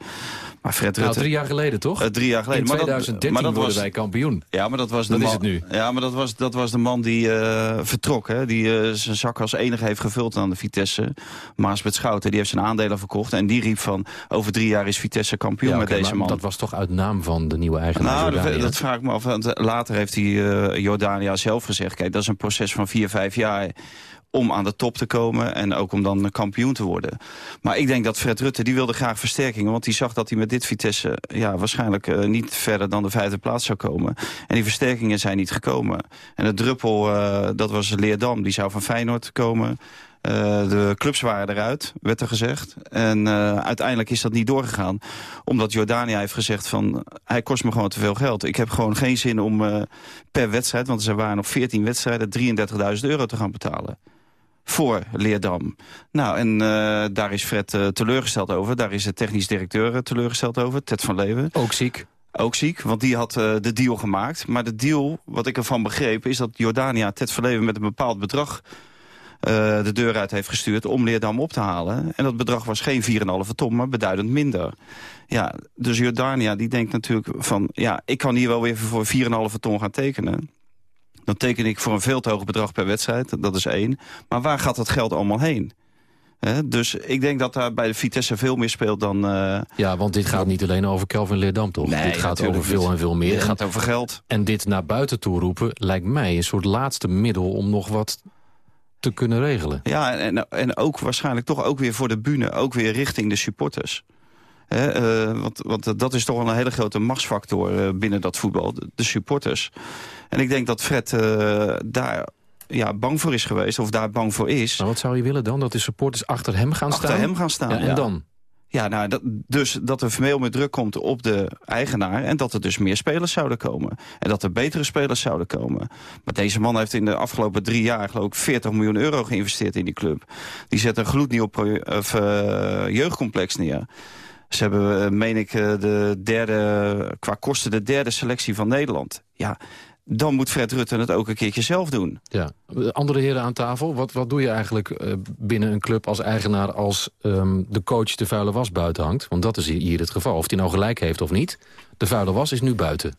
Maar Fred nou, Rutte... drie jaar geleden, toch? Uh, drie jaar geleden. In 2013 maar dat, worden wij kampioen. Ja, maar dat was de dat man... is het nu. Ja, maar dat was, dat was de man die uh, vertrok. Hè? Die zijn zak als enige heeft gevuld aan de Vitesse. Maasbert Schouten, die heeft zijn aandelen verkocht. En die riep van, over drie jaar is Vitesse kampioen ja, okay, met deze man. dat was toch uit naam van de nieuwe eigenaar Nou, dat, dat, vraag ik me af. Want later heeft hij Jordania zelf gezegd... kijk, dat is een proces van vier, vijf jaar om aan de top te komen en ook om dan kampioen te worden. Maar ik denk dat Fred Rutte, die wilde graag versterkingen... want die zag dat hij met dit Vitesse ja, waarschijnlijk uh, niet verder dan de vijfde plaats zou komen. En die versterkingen zijn niet gekomen. En de druppel, uh, dat was Leerdam, die zou van Feyenoord komen... de clubs waren eruit, werd er gezegd. En uiteindelijk is dat niet doorgegaan. Omdat Jordania heeft gezegd van... hij kost me gewoon te veel geld. Ik heb gewoon geen zin om per wedstrijd... want er waren nog 14 wedstrijden 33.000 euro te gaan betalen voor Leerdam. Nou, en uh, daar is Fred uh, teleurgesteld over. Daar is de technisch directeur uh, teleurgesteld over, Ted van Leeuwen. Ook ziek. Ook ziek, want die had de deal gemaakt. Maar de deal, wat ik ervan begreep, is dat Jordania Ted van Leeuwen met een bepaald bedrag de deur uit heeft gestuurd om Leerdam op te halen. En dat bedrag was geen 4,5 ton, maar beduidend minder. Ja, dus Jordania die denkt natuurlijk van... ja, ik kan hier wel weer voor 4,5 ton gaan tekenen. Dan teken ik voor een veel te hoog bedrag per wedstrijd. Dat is één. Maar waar gaat dat geld allemaal heen? dus ik denk dat daar bij de Vitesse veel meer speelt dan... Uh, ja, want dit gaat niet alleen over Kelvin Leerdam, toch? Nee, dit gaat over veel en veel meer. Dit gaat over geld. En dit naar buiten toe roepen lijkt mij een soort laatste middel... om nog wat te kunnen regelen. Ja, en, en ook waarschijnlijk toch ook weer voor de bühne. Ook weer richting de supporters. Uh, want, want dat is toch wel een hele grote machtsfactor uh, binnen dat voetbal. De, supporters. En ik denk dat Fred uh, daar ja, bang voor is geweest, of daar bang voor is. Maar wat zou je willen dan? Dat de supporters achter hem gaan achter staan? Achter hem gaan staan, ja, En dan? Ja, nou, dat, dus dat er veel meer druk komt op de eigenaar... en dat er dus meer spelers zouden komen. En dat er betere spelers zouden komen. Maar deze man heeft in de afgelopen drie jaar... geloof ik 40 miljoen euro geïnvesteerd in die club. Die zet een gloednieuw of, jeugdcomplex neer. Ze hebben, meen ik, de derde, qua kosten de derde selectie van Nederland. Ja, dan moet Fred Rutte het ook een keertje zelf doen. Ja. Andere heren aan tafel, wat, wat doe je eigenlijk uh, binnen een club als eigenaar... als um, de coach de vuile was buiten hangt? Want dat is hier het geval. Of hij nou gelijk heeft of niet. De vuile was is nu buiten.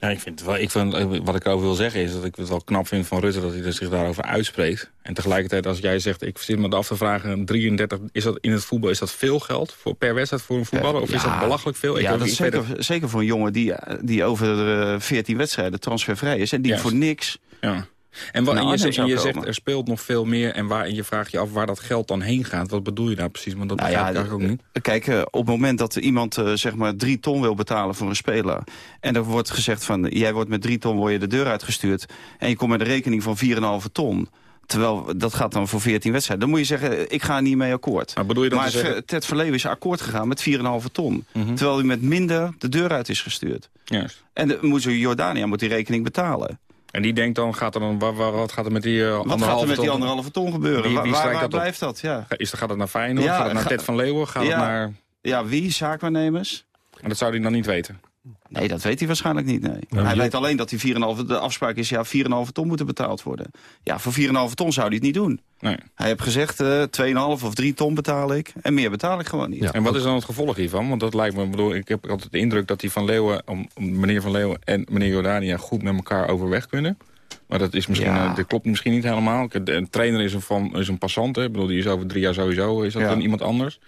Ja, ik vind, wel, ik vind, wat ik erover wil zeggen is dat ik het wel knap vind van Rutte... dat hij zich daarover uitspreekt. En tegelijkertijd als jij zegt, ik zit me af te vragen... 33, is dat in het voetbal, is dat veel geld voor, per wedstrijd voor een voetballer? Of is dat belachelijk veel? Ja, dat is zeker, zeker voor een jongen die, die over 14 wedstrijden transfervrij is... en die voor niks... Ja. En, wat, nou, je, je zegt er speelt nog veel meer en, waar, en je vraagt je af waar dat geld dan heen gaat. Wat bedoel je daar precies? Want dat nou begrijp ja, ik ook niet. Kijk, uh, op het moment dat iemand uh, zeg maar drie ton wil betalen voor een speler... en er wordt gezegd van jij wordt met drie ton word je de deur uitgestuurd... en je komt met een rekening van 4,5 ton... Terwijl dat gaat dan voor 14 wedstrijden. Dan moet je zeggen, ik ga niet mee akkoord. Maar, bedoel je dan maar zeggen... Ted Verleeuwen is akkoord gegaan met 4,5 ton. Mm -hmm. Terwijl hij met minder de deur uit is gestuurd. Juist. En de, moet Jordania moet die rekening betalen. En die denkt dan, gaat er dan wat, wat gaat er met die uh, Wat gaat er met die anderhalve ton gebeuren? Wie, wie waar, waar dat blijft dat? Ja. Is, gaat het naar Feyenoord? Ja, gaat het naar Ted van Leeuwen? Gaat ja, het naar... Ja, wie? Zaakwaarnemers? En dat zou hij dan niet weten? Nee, dat weet hij waarschijnlijk niet, nee. Nou, hij je... weet alleen dat die 4,5, de afspraak is, ja, 4,5 ton moeten betaald worden. Ja, voor 4,5 ton zou hij het niet doen. Nee. Hij heeft gezegd, uh, 2,5 of 3 ton betaal ik. En meer betaal ik gewoon niet. Ja, en wat is dan het gevolg hiervan? Want dat lijkt me, bedoel, ik heb altijd de indruk dat die Van Leeuwen, meneer Van Leeuwen en meneer Jordania goed met elkaar overweg kunnen. Maar dat, is misschien, ja. uh, dat klopt misschien niet helemaal. Een trainer is een, van, is een passant. Hè. Ik bedoel, die is over drie jaar sowieso is dat ja. dan iemand anders.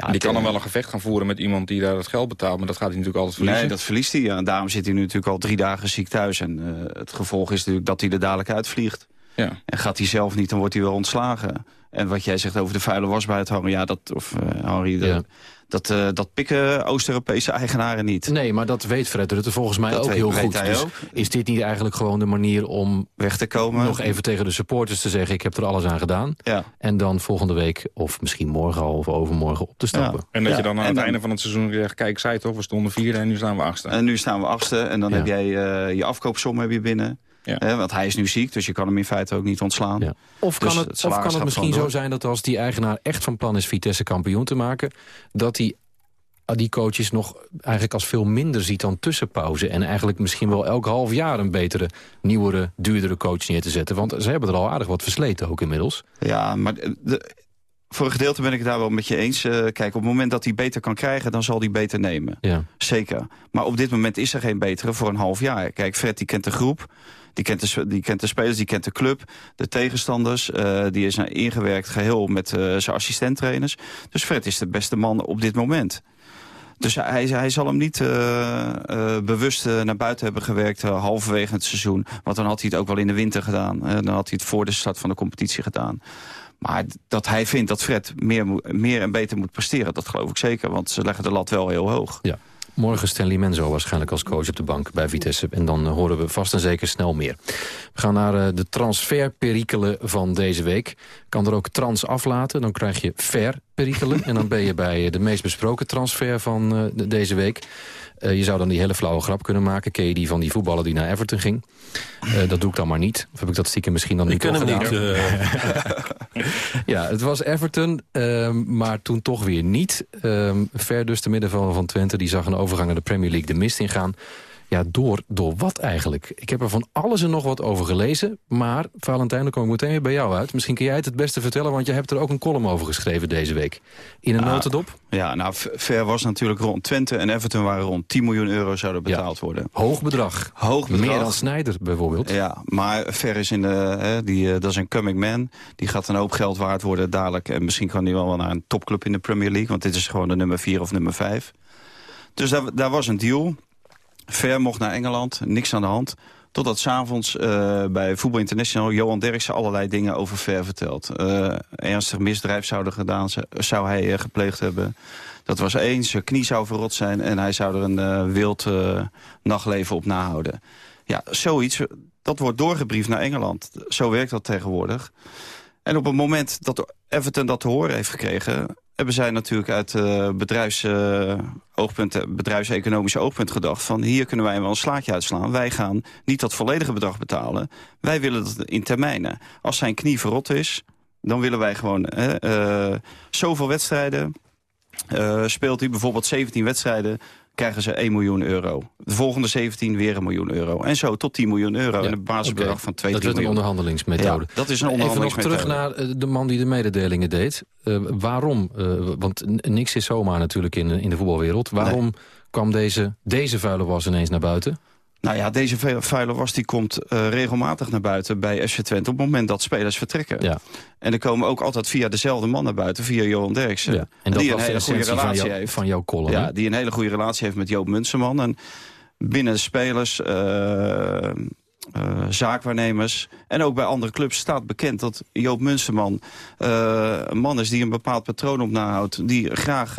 Ja, die kan dan wel een gevecht gaan voeren met iemand die daar het geld betaalt. Maar dat gaat hij natuurlijk altijd verliezen. Nee, dat verliest hij. Ja. Daarom zit hij nu natuurlijk al drie dagen ziek thuis. En uh, het gevolg is natuurlijk dat hij er dadelijk uitvliegt. Ja. En gaat hij zelf niet, dan wordt hij wel ontslagen. En wat jij zegt over de vuile was bij het hangen. Ja, dat, of uh, Henri, ja. Dat, uh, dat pikken Oost-Europese eigenaren niet. Nee, maar dat weet Fred Rutte volgens mij dat ook weet, heel weet goed. Dus ook. is dit niet eigenlijk gewoon de manier om weg te komen? Nog even tegen de supporters te zeggen, ik heb er alles aan gedaan. Ja. En dan volgende week, of misschien morgen al, of overmorgen op te stappen. Ja. En dat Ja. je dan aan En het dan- einde van het seizoen zegt, kijk, zij toch, we stonden vierde en nu staan we achtste. En nu staan we achtste en dan Ja. heb jij uh, je afkoopsom heb je binnen. Ja. Want hij is nu ziek, dus je kan hem in feite ook niet ontslaan. Ja. Of kan Dus het, het of kan het misschien zo zijn dat als die eigenaar echt van plan is Vitesse kampioen te maken... dat hij ah, die coaches nog eigenlijk als veel minder ziet dan tussenpauze... en eigenlijk misschien wel elk half jaar een betere, nieuwere, duurdere coach neer te zetten. Want ze hebben er al aardig wat versleten ook inmiddels. Ja, maar de, voor een gedeelte ben ik het daar wel met je eens. Eh, kijk, op het moment dat hij beter kan krijgen, dan zal hij beter nemen. Ja. Zeker. Maar op dit moment is er geen betere voor een half jaar. Kijk, Fred die kent de groep. Die kent de, die kent de spelers, die kent de club, de tegenstanders. eh, die is ingewerkt geheel met eh, zijn assistenttrainers. Dus Fred is de beste man op dit moment. Dus hij, hij zal hem niet eh, bewust naar buiten hebben gewerkt halverwege het seizoen. Want dan had hij het ook wel in de winter gedaan. Dan had hij het voor de start van de competitie gedaan. Maar dat hij vindt dat Fred meer, meer en beter moet presteren, dat geloof ik zeker. Want ze leggen de lat wel heel hoog. Ja. Morgen Stanley Menzo waarschijnlijk als coach op de bank bij Vitesse. En dan eh, horen we vast en zeker snel meer. We gaan naar uh, de transferperikelen van deze week. Kan er ook trans aflaten, dan krijg je en dan ben je bij de meest besproken transfer van uh, deze week. Uh, je zou dan die hele flauwe grap kunnen maken. Ken je die van die voetballer die naar Everton ging? Uh, dat doe ik dan maar niet. Of heb ik dat stiekem misschien dan niet Ik. Uh... ja, het was Everton, ehm, maar toen toch weer niet. Um, ver dus de middenvelder van Twente. Die zag een overgang naar de Premier League de mist ingaan. Ja, door, door wat eigenlijk? Ik heb er van alles en nog wat over gelezen. Maar, Valentijn, dan kom ik meteen weer bij jou uit. Misschien kun jij het het beste vertellen... want je hebt er ook een column over geschreven deze week. In een Ah, notendop? Ja, nou, Ver was natuurlijk rond Twente en Everton waren rond 10 miljoen euro zouden betaald worden. Hoog bedrag. Hoog bedrag. Meer dan Snijder bijvoorbeeld. Ja, maar Ver is in de, hè, die, uh, dat is een coming man. Die gaat een hoop geld waard worden dadelijk. En misschien kan hij wel naar een topclub in de Premier League. Want dit is gewoon de nummer 4 of nummer 5. Dus daar, daar was een deal. Ver mocht naar Engeland, niks aan de hand. Totdat s'avonds uh, bij Voetbal International Johan Derksen allerlei dingen over Ver vertelt. Uh, ernstig misdrijf zou, gedaan, zou hij uh, gepleegd hebben. Dat was één, zijn knie zou verrot zijn en hij zou er een wild nachtleven op nahouden. Ja, zoiets, dat wordt doorgebriefd naar Engeland. Zo werkt dat tegenwoordig. En op het moment dat Everton dat te horen heeft gekregen hebben zij natuurlijk uit uh, bedrijfs, uh, oogpunt, bedrijfseconomische oogpunt gedacht... van hier kunnen wij wel een slaatje uitslaan. Wij gaan niet dat volledige bedrag betalen. Wij willen dat in termijnen. Als zijn knie verrot is, dan willen wij gewoon uh, zoveel wedstrijden... speelt hij bijvoorbeeld 17 wedstrijden krijgen ze 1 miljoen euro. De volgende 17 weer een miljoen euro. En zo tot 10 miljoen euro. Ja, en een basisbedrag okay. van 2 Dat is een onderhandelingsmethode. Ja, dat is een onderhandelingsmethode. Even nog terug naar de man die de mededelingen deed. Uh, waarom? Uh, want niks is zomaar natuurlijk in, in de voetbalwereld. Waarom nee. kwam deze, deze vuile was ineens naar buiten? Nou ja, deze vuile was die komt uh, regelmatig naar buiten bij FC Twente... op het moment dat spelers vertrekken. Ja. En er komen ook altijd via dezelfde man naar buiten, via Johan Derksen. Ja. En dat die een hele goede relatie van jou, heeft. Van jouw column, Ja, die een hele goede relatie heeft met Joop Munsterman. En binnen spelers, uh, uh, zaakwaarnemers en ook bij andere clubs staat bekend... dat Joop Munsterman uh, een man is die een bepaald patroon op nahoudt... die graag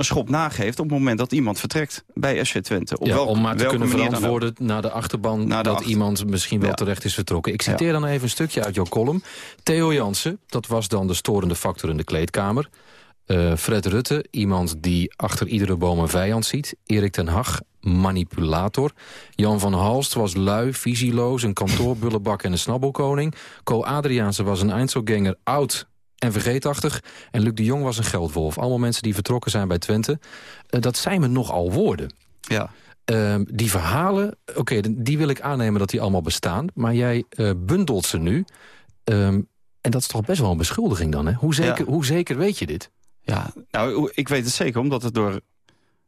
een schop nageeft op het moment dat iemand vertrekt bij SC Twente. Op ja, om maar te kunnen verantwoorden naar de achterban Naar de dat achter- iemand misschien wel Ja. terecht is vertrokken. Ik citeer dan even een stukje uit jouw column. Theo Jansen, dat was dan de storende factor in de kleedkamer. Eh, Fred Rutte, iemand die achter iedere boom een vijand ziet. Erik ten Hag, manipulator. Jan van Halst was lui, visieloos, een kantoorbullenbak en een snabbelkoning. Co Adriaanse was een Einzelganger, oud en vergeetachtig. En Luc de Jong was een geldwolf. Allemaal mensen die vertrokken zijn bij Twente. Eh, dat zijn me nogal woorden. Ja. Ehm, die verhalen, oké, die wil ik aannemen dat die allemaal bestaan. Maar jij eh, bundelt ze nu. Ehm, en dat is toch best wel een beschuldiging dan, hè? Hoe zeker, Ja. hoe zeker weet je dit? Ja, nou, ik weet het zeker, omdat het door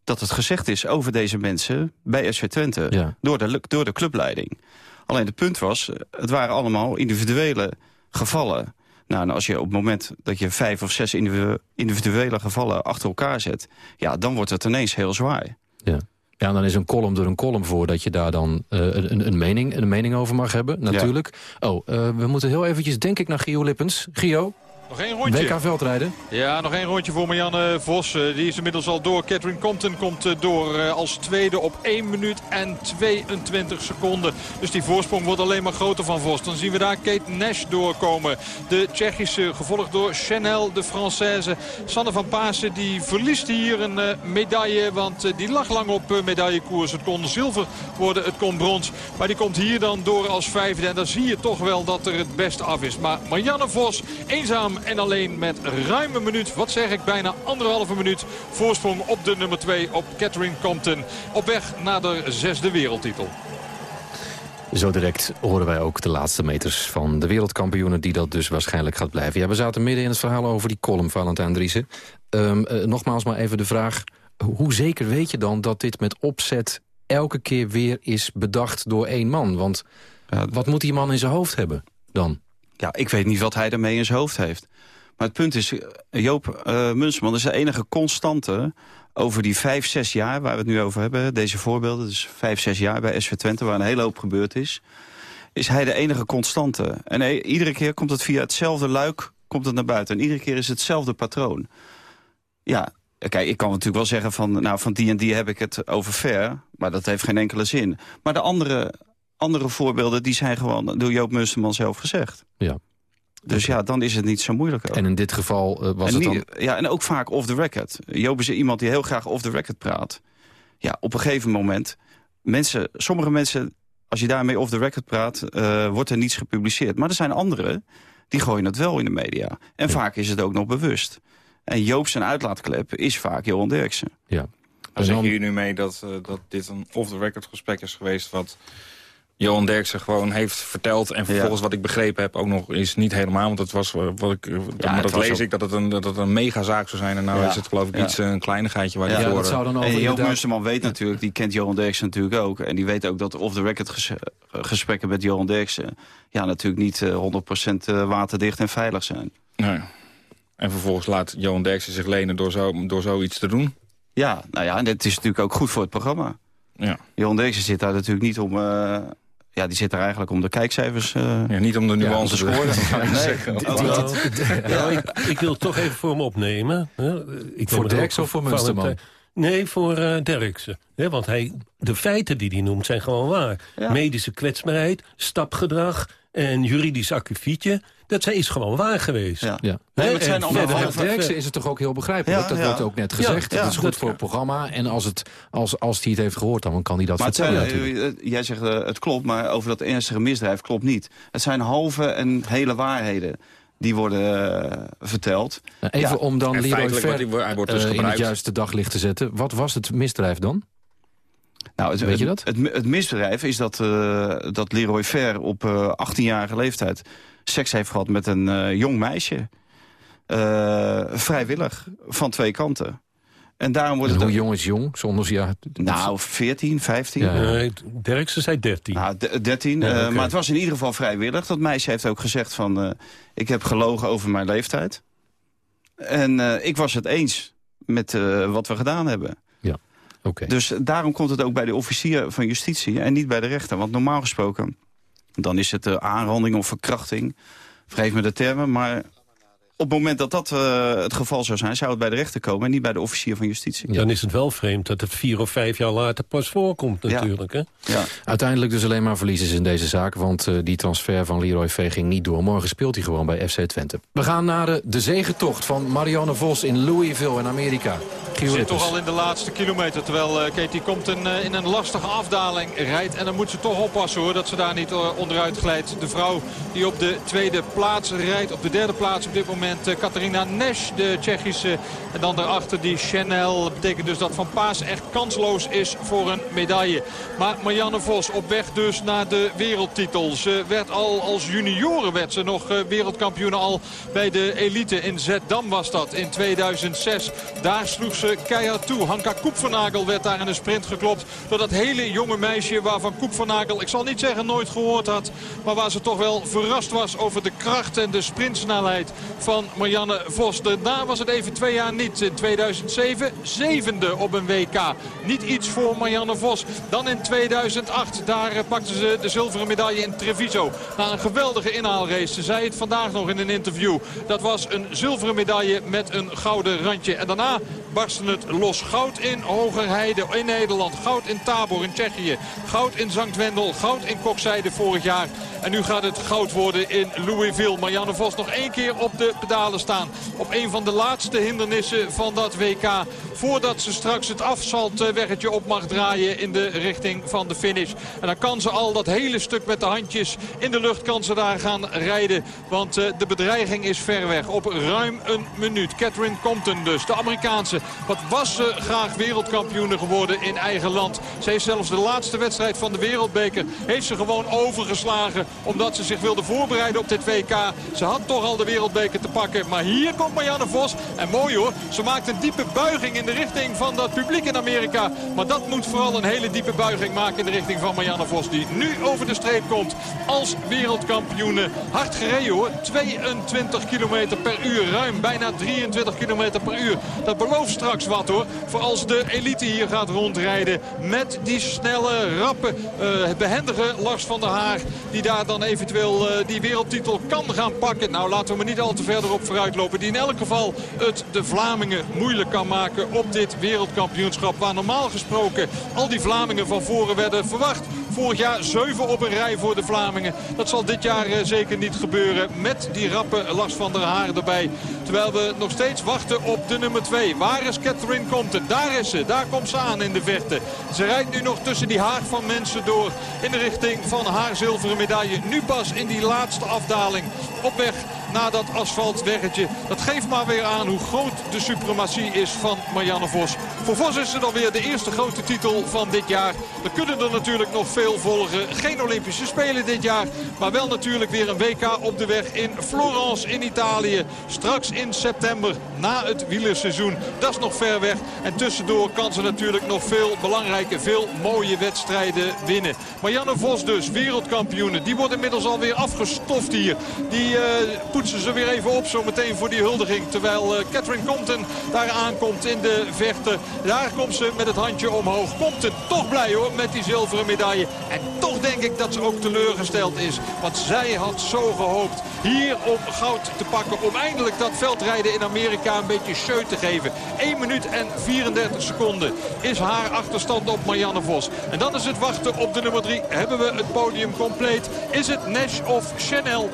dat het gezegd is over deze mensen bij SC Twente. Ja. Door, de, door de clubleiding. Alleen het punt was, het waren allemaal individuele gevallen. Nou, en als je op het moment dat je vijf of zes individu- individuele gevallen achter elkaar zet... ja, dan wordt het ineens heel zwaar. Ja. Ja, dan is een column er een column voor dat je daar dan eh, een, een, mening, een mening over mag hebben, natuurlijk. Oh, eh, we moeten heel eventjes, denk ik, naar Gio Lippens. Gio, Nog één rondje. WK veldrijden. Ja, nog één rondje voor Marianne Vos. Eh, Die is inmiddels al door. Catherine Compton komt eh, door eh, als tweede op 1 minuut en 22 seconden. Dus die voorsprong wordt alleen maar groter van Vos. Dan zien we daar Kate Nash doorkomen. De Tsjechische, gevolgd door Chanel, de Française. Sanne van Paasen die verliest hier een medaille. Want die lag lang op medaillekoers. Het kon zilver worden, het kon brons. Maar die komt hier dan door als vijfde. En dan zie je toch wel dat er het best af is. Maar Marianne Vos, eenzaam en alleen met ruim een minuut. Wat zeg ik, bijna anderhalve minuut voorsprong op de nummer 2 op Catherine Compton. Op weg naar de zesde wereldtitel. Zo direct horen wij ook de laatste meters van de wereldkampioenen... die dat dus waarschijnlijk gaat blijven. Ja, we zaten midden in het verhaal over die column, Valentijn Driessen. Ehm, eh, nogmaals maar even de vraag... hoe zeker weet je dan dat dit met opzet elke keer weer is bedacht door één man? Want wat moet die man in zijn hoofd hebben dan? Ja, ik weet niet wat hij ermee in zijn hoofd heeft. Maar het punt is, eh, Joop uh, is de enige constante over die vijf, zes jaar waar we het nu over hebben. Deze voorbeelden, dus vijf, zes jaar bij SV Twente, waar een hele hoop gebeurd is. Is hij de enige constante. En iedere keer komt het via hetzelfde luik komt het naar buiten. En iedere keer is het hetzelfde patroon. Ja, Kijk, ik kan natuurlijk wel zeggen van, nou, van die en die heb ik het over ver. Maar dat heeft geen enkele zin. Maar de andere, andere voorbeelden, die zijn gewoon door Joop Munsterman zelf gezegd. Ja. Dus ja, dan is het niet zo moeilijk. Ook. En in dit geval uh, was en het niet, dan... Ja, en ook vaak off the record. Joop is iemand die heel graag off the record praat. Ja, op een gegeven moment... Mensen, sommige mensen, als je daarmee off the record praat... Uh, wordt er niets gepubliceerd. Maar er zijn anderen, die gooien het wel in de media. En ja. vaak is het ook nog bewust. En Joop zijn uitlaatklep is vaak Johan Derksen. Ja. Dan zeg je hier nu mee dat, uh, dat dit een off-the-record gesprek is geweest... wat Johan Derksen gewoon heeft verteld. En vervolgens ja. wat ik begrepen heb ook nog is niet helemaal. Want het was wat ik, ja, maar dat lees ook... ik dat het een, dat het een megazaak zou zijn. En nou ja. is het geloof ik iets een kleinigheidje waar ja, je voor... Dat zou dan over en Joop Munsterman weet natuurlijk, die kent Johan Derksen natuurlijk ook. En die weet ook dat off-the-record ges gesprekken met Johan Derksen... ja, natuurlijk niet uh, 100% waterdicht en veilig zijn. Nee. En vervolgens laat Johan Derksen zich lenen door, zo, door zoiets te doen? Ja, nou ja, en het is natuurlijk ook goed voor het programma. Ja. Johan Derksen zit daar natuurlijk niet om... Uh, ja, die zit er eigenlijk om de kijkcijfers... Uh, ja, niet om de nuance ja, te scoren. nee. Ik, ik, wil het toch even voor hem opnemen. Ik voor Derksen of voor Munsterman? Nee, voor uh, Derksen. Want hij, de feiten die hij noemt zijn gewoon waar. Ja. Medische kwetsbaarheid, stapgedrag en juridisch akkefietje... dat is gewoon waar geweest. Ja. Ja. Nee, het zijn allemaal Derksen is het toch ook heel begrijpelijk. Ja, dat ja. wordt ook net gezegd. Ja, dat is goed voor het programma. En als, het, als, als hij het heeft gehoord, dan kan hij dat maar vertellen. Zijn, jij zegt uh, het klopt, maar over dat ernstige misdrijf klopt niet. Het zijn halve en hele waarheden die worden uh, verteld. Nou, even om dan Leroy Ver wordt, wordt dus uh, in het juiste daglicht te zetten. Wat was het misdrijf dan? Nou, het, Weet je dat? Het, het, het misdrijf is dat, uh, dat Leroy Ver op 18-jarige leeftijd seks heeft gehad met een uh, jong meisje. Uh, vrijwillig, van twee kanten. En daarom wordt en het hoe jong is jong? Zonder ja, nou, 14, 15. Ja. Zei 13. Nou, 13, ja, okay. uh, maar het was in ieder geval vrijwillig. Dat meisje heeft ook gezegd van... Uh, ik heb gelogen over mijn leeftijd. En uh, ik was het eens met wat we gedaan hebben. Ja, oké. Okay. Dus daarom komt het ook bij de officier van justitie... en niet bij de rechter. Want normaal gesproken dan is het uh, aanranding of verkrachting. Vergeef me de termen, maar op het moment dat dat uh, het geval zou zijn... zou het bij de rechter komen en niet bij de officier van justitie. Ja. Dan is het wel vreemd dat het vier of vijf jaar later pas voorkomt natuurlijk. Ja. Hè? Ja. Uiteindelijk dus alleen maar verliezers in deze zaak... want uh, die transfer van Leroy V ging niet door. Morgen speelt hij gewoon bij FC Twente. We gaan naar de, de zegentocht van Marianne Vos in Louisville in Amerika. Zit toch al in de laatste kilometer. Terwijl uh, Katie Compton uh, in een lastige afdaling rijdt. En dan moet ze toch oppassen hoor. Dat ze daar niet uh, onderuit glijdt. De vrouw die op de tweede plaats rijdt. Op de derde plaats op dit moment Katarina Nesch. De Tsjechische. En dan daarachter die Chanel. Dat betekent dus dat Van Paas echt kansloos is voor een medaille. Maar Marianne Vos op weg dus naar de wereldtitel. Ze werd al als junioren werd ze nog wereldkampioen al bij de elite. In Zeddam was dat in 2006. Daar sloeg ze keihard toe. Hanka Koepvernagel werd daar in een sprint geklopt door dat hele jonge meisje waarvan Koepvernagel, ik zal niet zeggen nooit gehoord had, maar waar ze toch wel verrast was over de kracht en de sprintsnelheid van Marianne Vos. Daarna was het even twee jaar niet. In 2007 zevende op een WK. Niet iets voor Marianne Vos. Dan in 2008, daar pakte ze de zilveren medaille in Treviso. Na een geweldige inhaalrace. Ze zei het vandaag nog in een interview. Dat was een zilveren medaille met een gouden randje. En daarna het los. Goud in Hogerheide in Nederland. Goud in Tabor in Tsjechië. Goud in Zanktwendel. Goud in Kokzijde vorig jaar. En nu gaat het goud worden in Louisville. Marianne Vos nog één keer op de pedalen staan. Op een van de laatste hindernissen van dat WK. Voordat ze straks het afzaltweggetje op mag draaien in de richting van de finish. En dan kan ze al dat hele stuk met de handjes in de lucht kan ze daar gaan rijden. Want uh, de bedreiging is ver weg. Op ruim een minuut. Catherine Compton dus, de Amerikaanse. Wat was ze graag wereldkampioene geworden in eigen land. Ze heeft zelfs de laatste wedstrijd van de wereldbeker heeft ze gewoon overgeslagen. Omdat ze zich wilde voorbereiden op dit WK. Ze had toch al de wereldbeker te pakken. Maar hier komt Marianne Vos. En mooi hoor, ze maakt een diepe buiging in de richting van dat publiek in Amerika. Maar dat moet vooral een hele diepe buiging maken in de richting van Marianne Vos. Die nu over de streep komt als wereldkampioene. Hard gereden hoor, 22 km per uur. Ruim bijna 23 km per uur. Dat belooft straks wat hoor. Voor als de elite hier gaat rondrijden. Met die snelle, rappe, behendige Lars van der Haar. Die daar dan eventueel die wereldtitel kan gaan pakken. Nou laten we maar niet al te verder op vooruit lopen. Die in elk geval het de Vlamingen moeilijk kan maken op dit wereldkampioenschap. Waar normaal gesproken al die Vlamingen van voren werden verwacht. Vorig jaar 7 op een rij voor de Vlamingen. Dat zal dit jaar eh, zeker niet gebeuren. Met die rappe Lars van der Haar erbij. Terwijl we nog steeds wachten op de nummer 2. Waar is Catherine Compton? Daar is ze. Daar komt ze aan in de verte. Ze rijdt nu nog tussen die haag van mensen door. In de richting van haar zilveren medaille. Nu pas in die laatste afdaling. Op weg naar dat asfaltweggetje. Dat geeft maar weer aan hoe groot de suprematie is van Marianne Vos. Voor Vos is het alweer de eerste grote titel van dit jaar. Er kunnen er natuurlijk nog veel volgen. Geen Olympische Spelen dit jaar. Maar wel natuurlijk weer een WK op de weg in Florence in Italië. Straks in september na het wielerseizoen. Dat is nog ver weg. En tussendoor kan ze natuurlijk nog veel belangrijke, veel mooie wedstrijden winnen. Marianne Vos dus, wereldkampioene. Die wordt inmiddels alweer afgestoft hier. Die uh, poetsen ze weer even op zo meteen voor die huldiging. Terwijl uh, Catherine Compton daar aankomt in de vechten. Daar komt ze met het handje omhoog. Compton toch blij hoor met die zilveren medaille. En toch denk ik dat ze ook teleurgesteld is. Want zij had zo gehoopt hier om goud te pakken. Om eindelijk dat veldrijden in Amerika een beetje show te geven. 1 minuut en 34 seconden is haar achterstand op Marianne Vos. En dan is het wachten op de nummer 3. Hebben we het podium compleet? Is het Nash of Chanel?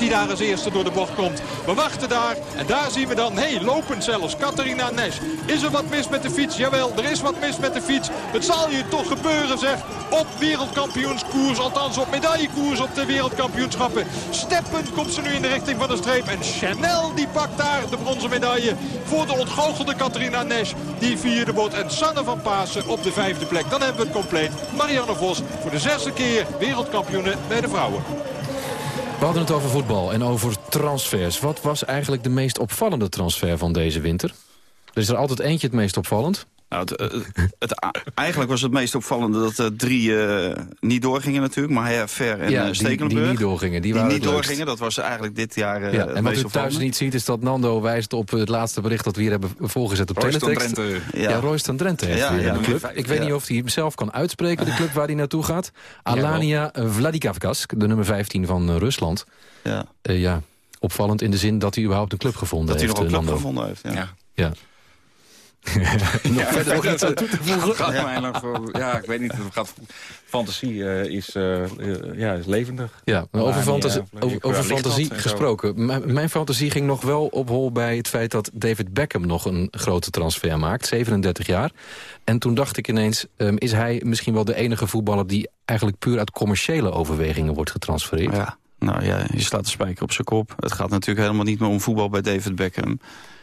Die daar als eerste door de bocht komt. We wachten daar en daar zien we dan, hé, hey, lopend zelfs, Catharina Nesch. Is er wat mis met de fiets? Jawel, er is wat mis met de fiets. Het zal hier toch gebeuren, zeg. Op wereldkampioenskoers, althans op medaillekoers op de wereldkampioenschappen. Steppend komt ze nu in de richting van de streep. En Chanel die pakt daar de bronzen medaille voor de ontgoochelde Catharina Nesch. Die vierde wordt en Sanne van Pasen op de vijfde plek. Dan hebben we het compleet. Marianne Vos voor de zesde keer wereldkampioene bij de vrouwen. We hadden het over voetbal en over transfers. Wat was eigenlijk de meest opvallende transfer van deze winter? Er is er altijd eentje het meest opvallend. Nou, het, eh, het, eigenlijk was het meest opvallende dat er drie uh, niet doorgingen natuurlijk. Maar Ver en ja, Stekelenburg. Die, die niet doorgingen. Die, die niet doorgingen, dat was eigenlijk dit jaar uh, ja, En wat u thuis niet ziet is dat Nando wijst op het laatste bericht dat we hier hebben voorgezet op Royston Drenthe. Ja, ja Royston Drenthe heeft ja, ja, de club. Ik weet niet of hij hem zelf kan uitspreken, de club waar hij naartoe gaat. Alania Vladikavkaz, de nummer 15 van Rusland. Ja. ja, opvallend in de zin dat hij überhaupt een club gevonden heeft. Dat hij nog een club gevonden heeft, ja. ja. nog verder nog iets aan toe te voegen? Ja, ja, ik weet niet. Het gaat, fantasie uh, is, uh, ja, is levendig. Ja, over, fantasie, over, over fantasie gesproken. Mijn fantasie ging nog wel op hol bij het feit dat David Beckham nog een grote transfer maakt. 37 jaar. En toen dacht ik ineens, um, is hij misschien wel de enige voetballer... die eigenlijk puur uit commerciële overwegingen wordt getransfereerd? Ja. Nou ja, je slaat de spijker op zijn kop. Het gaat natuurlijk helemaal niet meer om voetbal bij David Beckham.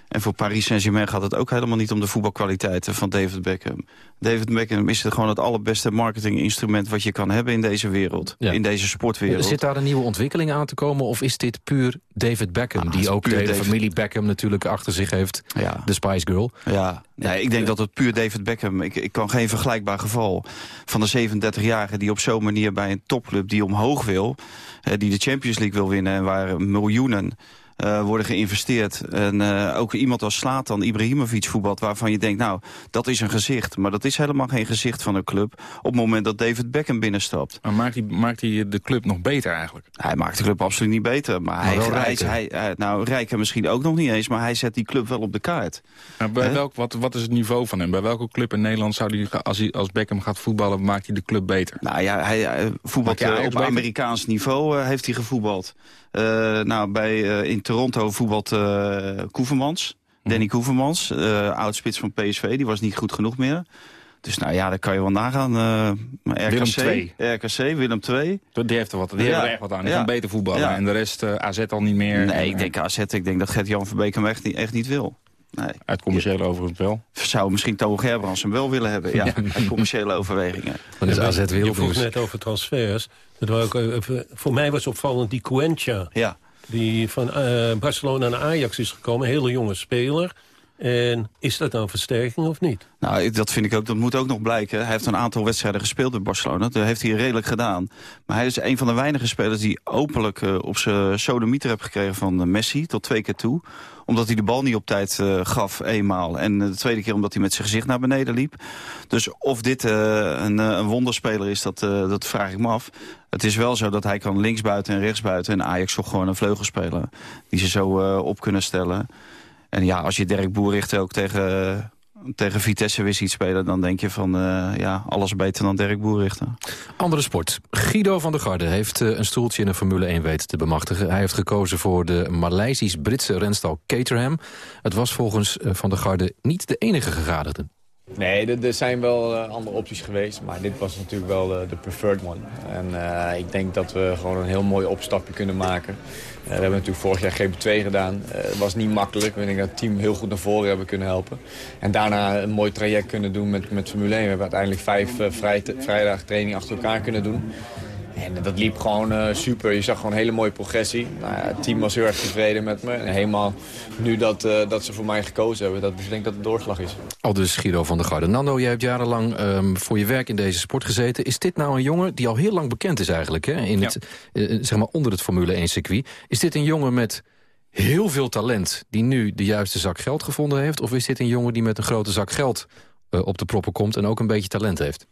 En voor Paris Saint-Germain gaat het ook helemaal niet om de voetbalkwaliteiten van David Beckham. David Beckham is gewoon het allerbeste marketinginstrument wat je kan hebben in deze wereld. In deze sportwereld. Zit daar een nieuwe ontwikkeling aan te komen of is dit puur David Beckham? Ah, die ook de hele familie Beckham natuurlijk achter zich heeft. Ja. De Spice Girl. Ja, nee, ik denk dat het puur David Beckham... Ik, ik kan geen vergelijkbaar geval van de 37-jarige die op zo'n manier bij een topclub die omhoog wil... die de Champions League wil winnen en waar miljoenen uh, worden geïnvesteerd. En uh, ook iemand als Slatan Ibrahimovic voetbalt... waarvan je denkt, nou, dat is een gezicht. Maar dat is helemaal geen gezicht van een club... op het moment dat David Beckham binnenstapt. Maar maakt hij, maakt hij de club nog beter eigenlijk? Hij maakt de club absoluut niet beter. Maar, hij, hij, hij, nou, rijker misschien ook nog niet eens... maar hij zet die club wel op de kaart. Bij welk, wat, wat is het niveau van hem? Bij welke club in Nederland zou hij, als, hij, als Beckham gaat voetballen... maakt hij de club beter? Nou ja, hij voetbalt op Amerikaans niveau heeft hij gevoetbald. Uh, nou, bij, uh, in Toronto voetbalt uh, Koevermans. Mhm. Danny Koevermans, oud-spits van PSV. Die was niet goed genoeg meer. Dus nou ja, daar kan je wel nagaan. RKC, Willem 2. RKC, Willem 2. Die heeft er wat, die ja. er echt wat aan. Die ja. kan beter voetballen. Ja. En de rest AZ al niet meer. Nee, ik denk AZ, ik denk dat Gert-Jan Verbeek hem echt niet, echt niet wil. Nee. Uit commerciële overigens wel. Zou misschien Togo Gerbrands hem wel willen hebben. Ja, uit commerciële overwegingen. Dan is AZ Je vroeg net over transfers. Dat ook, voor mij was opvallend die Cuenca. Ja. Die van uh, Barcelona naar Ajax is gekomen. Hele jonge speler. En is dat nou versterking of niet? Nou, dat vind ik ook. Dat moet ook nog blijken. Hij heeft een aantal wedstrijden gespeeld in Barcelona. Dat heeft hij redelijk gedaan. Maar hij is een van de weinige spelers die openlijk uh, op zijn sodemieter heeft gekregen van uh, Messi. Tot twee keer toe. Omdat hij de bal niet op tijd uh, gaf, eenmaal. En de tweede keer omdat hij met zijn gezicht naar beneden liep. Dus of dit een, een, wonderspeler is, dat, dat vraag ik me af. Het is wel zo dat hij kan linksbuiten en rechtsbuiten. En Ajax toch gewoon een vleugelspeler. Die ze zo op kunnen stellen. En ja, als je Dirk Boericht ook tegen, tegen Vitesse weer ziet spelen... dan denk je van, uh, ja, alles beter dan Dirk Boerichten. Andere sport. Guido van der Garde heeft uh, een stoeltje in de Formule 1 weten te bemachtigen. Hij heeft gekozen voor de Maleisisch-Britse renstal Caterham. Het was volgens Van der Garde niet de enige gegadigde. Nee, er zijn wel uh, andere opties geweest, maar dit was natuurlijk wel de, de preferred one. En uh, ik denk dat we gewoon een heel mooi opstapje kunnen maken. We hebben natuurlijk vorig jaar GP2 gedaan. Het was niet makkelijk. Ik denk dat het team heel goed naar voren hebben kunnen helpen. En daarna een mooi traject kunnen doen met, met Formule 1. We hebben uiteindelijk vijf vrij, vrijdag training achter elkaar kunnen doen. En dat liep gewoon uh, super. Je zag gewoon een hele mooie progressie. Nou ja, het team was heel erg tevreden met me. En helemaal nu dat, uh, dat ze voor mij gekozen hebben. Dat, dus ik denk dat het doorslag is. Al dus Guido van der Garde. Nando, jij hebt jarenlang um, voor je werk in deze sport gezeten. Is dit nou een jongen die al heel lang bekend is eigenlijk? Hè? In het, uh, zeg maar onder het Formule 1 circuit. Is dit een jongen met heel veel talent die nu de juiste zak geld gevonden heeft? Of is dit een jongen die met een grote zak geld op de proppen komt en ook een beetje talent heeft?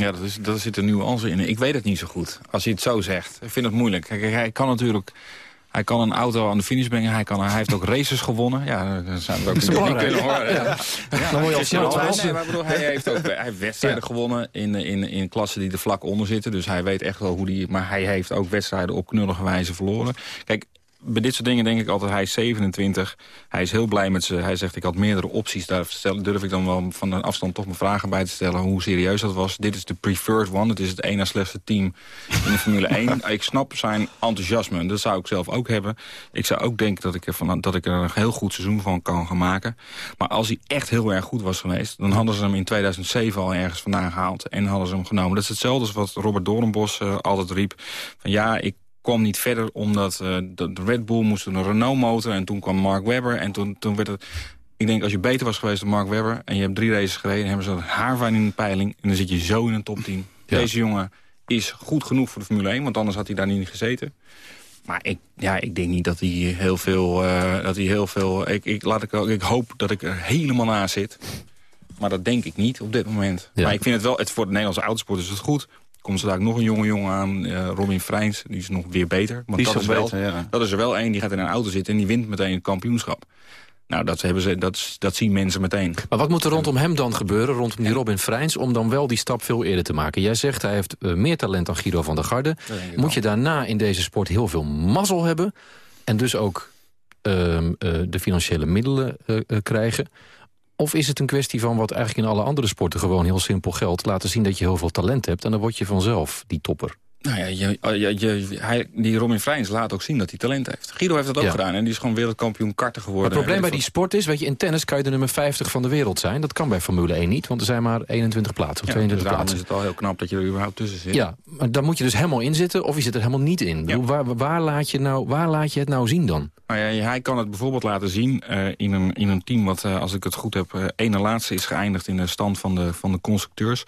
Ja, dat, is, dat zit een nuance in. Ik weet het niet zo goed, als hij het zo zegt. Ik vind het moeilijk. Kijk, hij kan natuurlijk... Hij kan een auto aan de finish brengen. Hij, kan, hij heeft ook races gewonnen. Ja, dat zijn we ook niet kunnen horen. Ja. Ja. Dan moet je al snel nee, maar bedoel, Hij heeft ook hij heeft wedstrijden ja. gewonnen in, in, in klassen die er vlak onder zitten. Dus hij weet echt wel hoe die... Maar hij heeft ook wedstrijden op knullige wijze verloren. Kijk, bij dit soort dingen denk ik altijd, hij is 27. Hij is heel blij met ze. Hij zegt, ik had meerdere opties. Daar durf ik dan wel van een afstand toch mijn vragen bij te stellen... hoe serieus dat was. Dit is de preferred one. Het is het ene slechtste team in de Formule 1. ik snap zijn enthousiasme. Dat zou ik zelf ook hebben. Ik zou ook denken dat ik, er van, dat ik er een heel goed seizoen van kan gaan maken. Maar als hij echt heel erg goed was geweest... dan hadden ze hem in 2007 al ergens vandaan gehaald. En hadden ze hem genomen. Dat is hetzelfde als wat Robert Doornbos uh, altijd riep. Van ja, ik kwam niet verder omdat uh, de, Red Bull moest een Renault-motor... en toen kwam Mark Webber en toen, toen werd het... Ik denk, als je beter was geweest dan Mark Webber... en je hebt drie races gereden, hebben ze haar van in de peiling... en dan zit je zo in een top 10. Ja. Deze jongen is goed genoeg voor de Formule 1... want anders had hij daar niet gezeten. Maar ik, ja, ik denk niet dat hij heel veel... Uh, dat hij heel veel ik, ik, laat ik, ik hoop dat ik er helemaal naast zit. Maar dat denk ik niet op dit moment. Ja. Maar ik vind het wel, het, voor de Nederlandse autosport is het goed komt er daar nog een jonge jongen aan, uh, Robin Freins. Die is nog weer beter. Want dat, is wel, beter, ja. dat is er wel één, die gaat in een auto zitten... en die wint meteen het kampioenschap. Nou, dat, hebben ze, dat, dat zien mensen meteen. Maar wat moet er rondom hem dan gebeuren, rondom die Robin Freins... om dan wel die stap veel eerder te maken? Jij zegt, hij heeft uh, meer talent dan Guido van der Garde. Moet je daarna in deze sport heel veel mazzel hebben... en dus ook uh, de financiële middelen krijgen... Of is het een kwestie van wat eigenlijk in alle andere sporten gewoon heel simpel geldt... laten zien dat je heel veel talent hebt en dan word je vanzelf die topper. Nou ja, je, je, je, hij, die Robin Freins laat ook zien dat hij talent heeft. Guido heeft dat ook ja. gedaan en die is gewoon wereldkampioen karten geworden. Maar het probleem bij die sport is, weet je, in tennis kan je de nummer 50 van de wereld zijn. Dat kan bij Formule 1 niet, want er zijn maar 21 plaatsen of ja, 22 dus plaatsen. is het al heel knap dat je er überhaupt tussen zit. Ja, maar dan moet je dus helemaal in zitten of je zit er helemaal niet in. Ja. Waar, waar, laat je nou, waar laat je het nou zien dan? Nou ja, hij kan het bijvoorbeeld laten zien uh, in, een, in een team wat, uh, als ik het goed heb, uh, één laatste is geëindigd in de stand van de, van de constructeurs.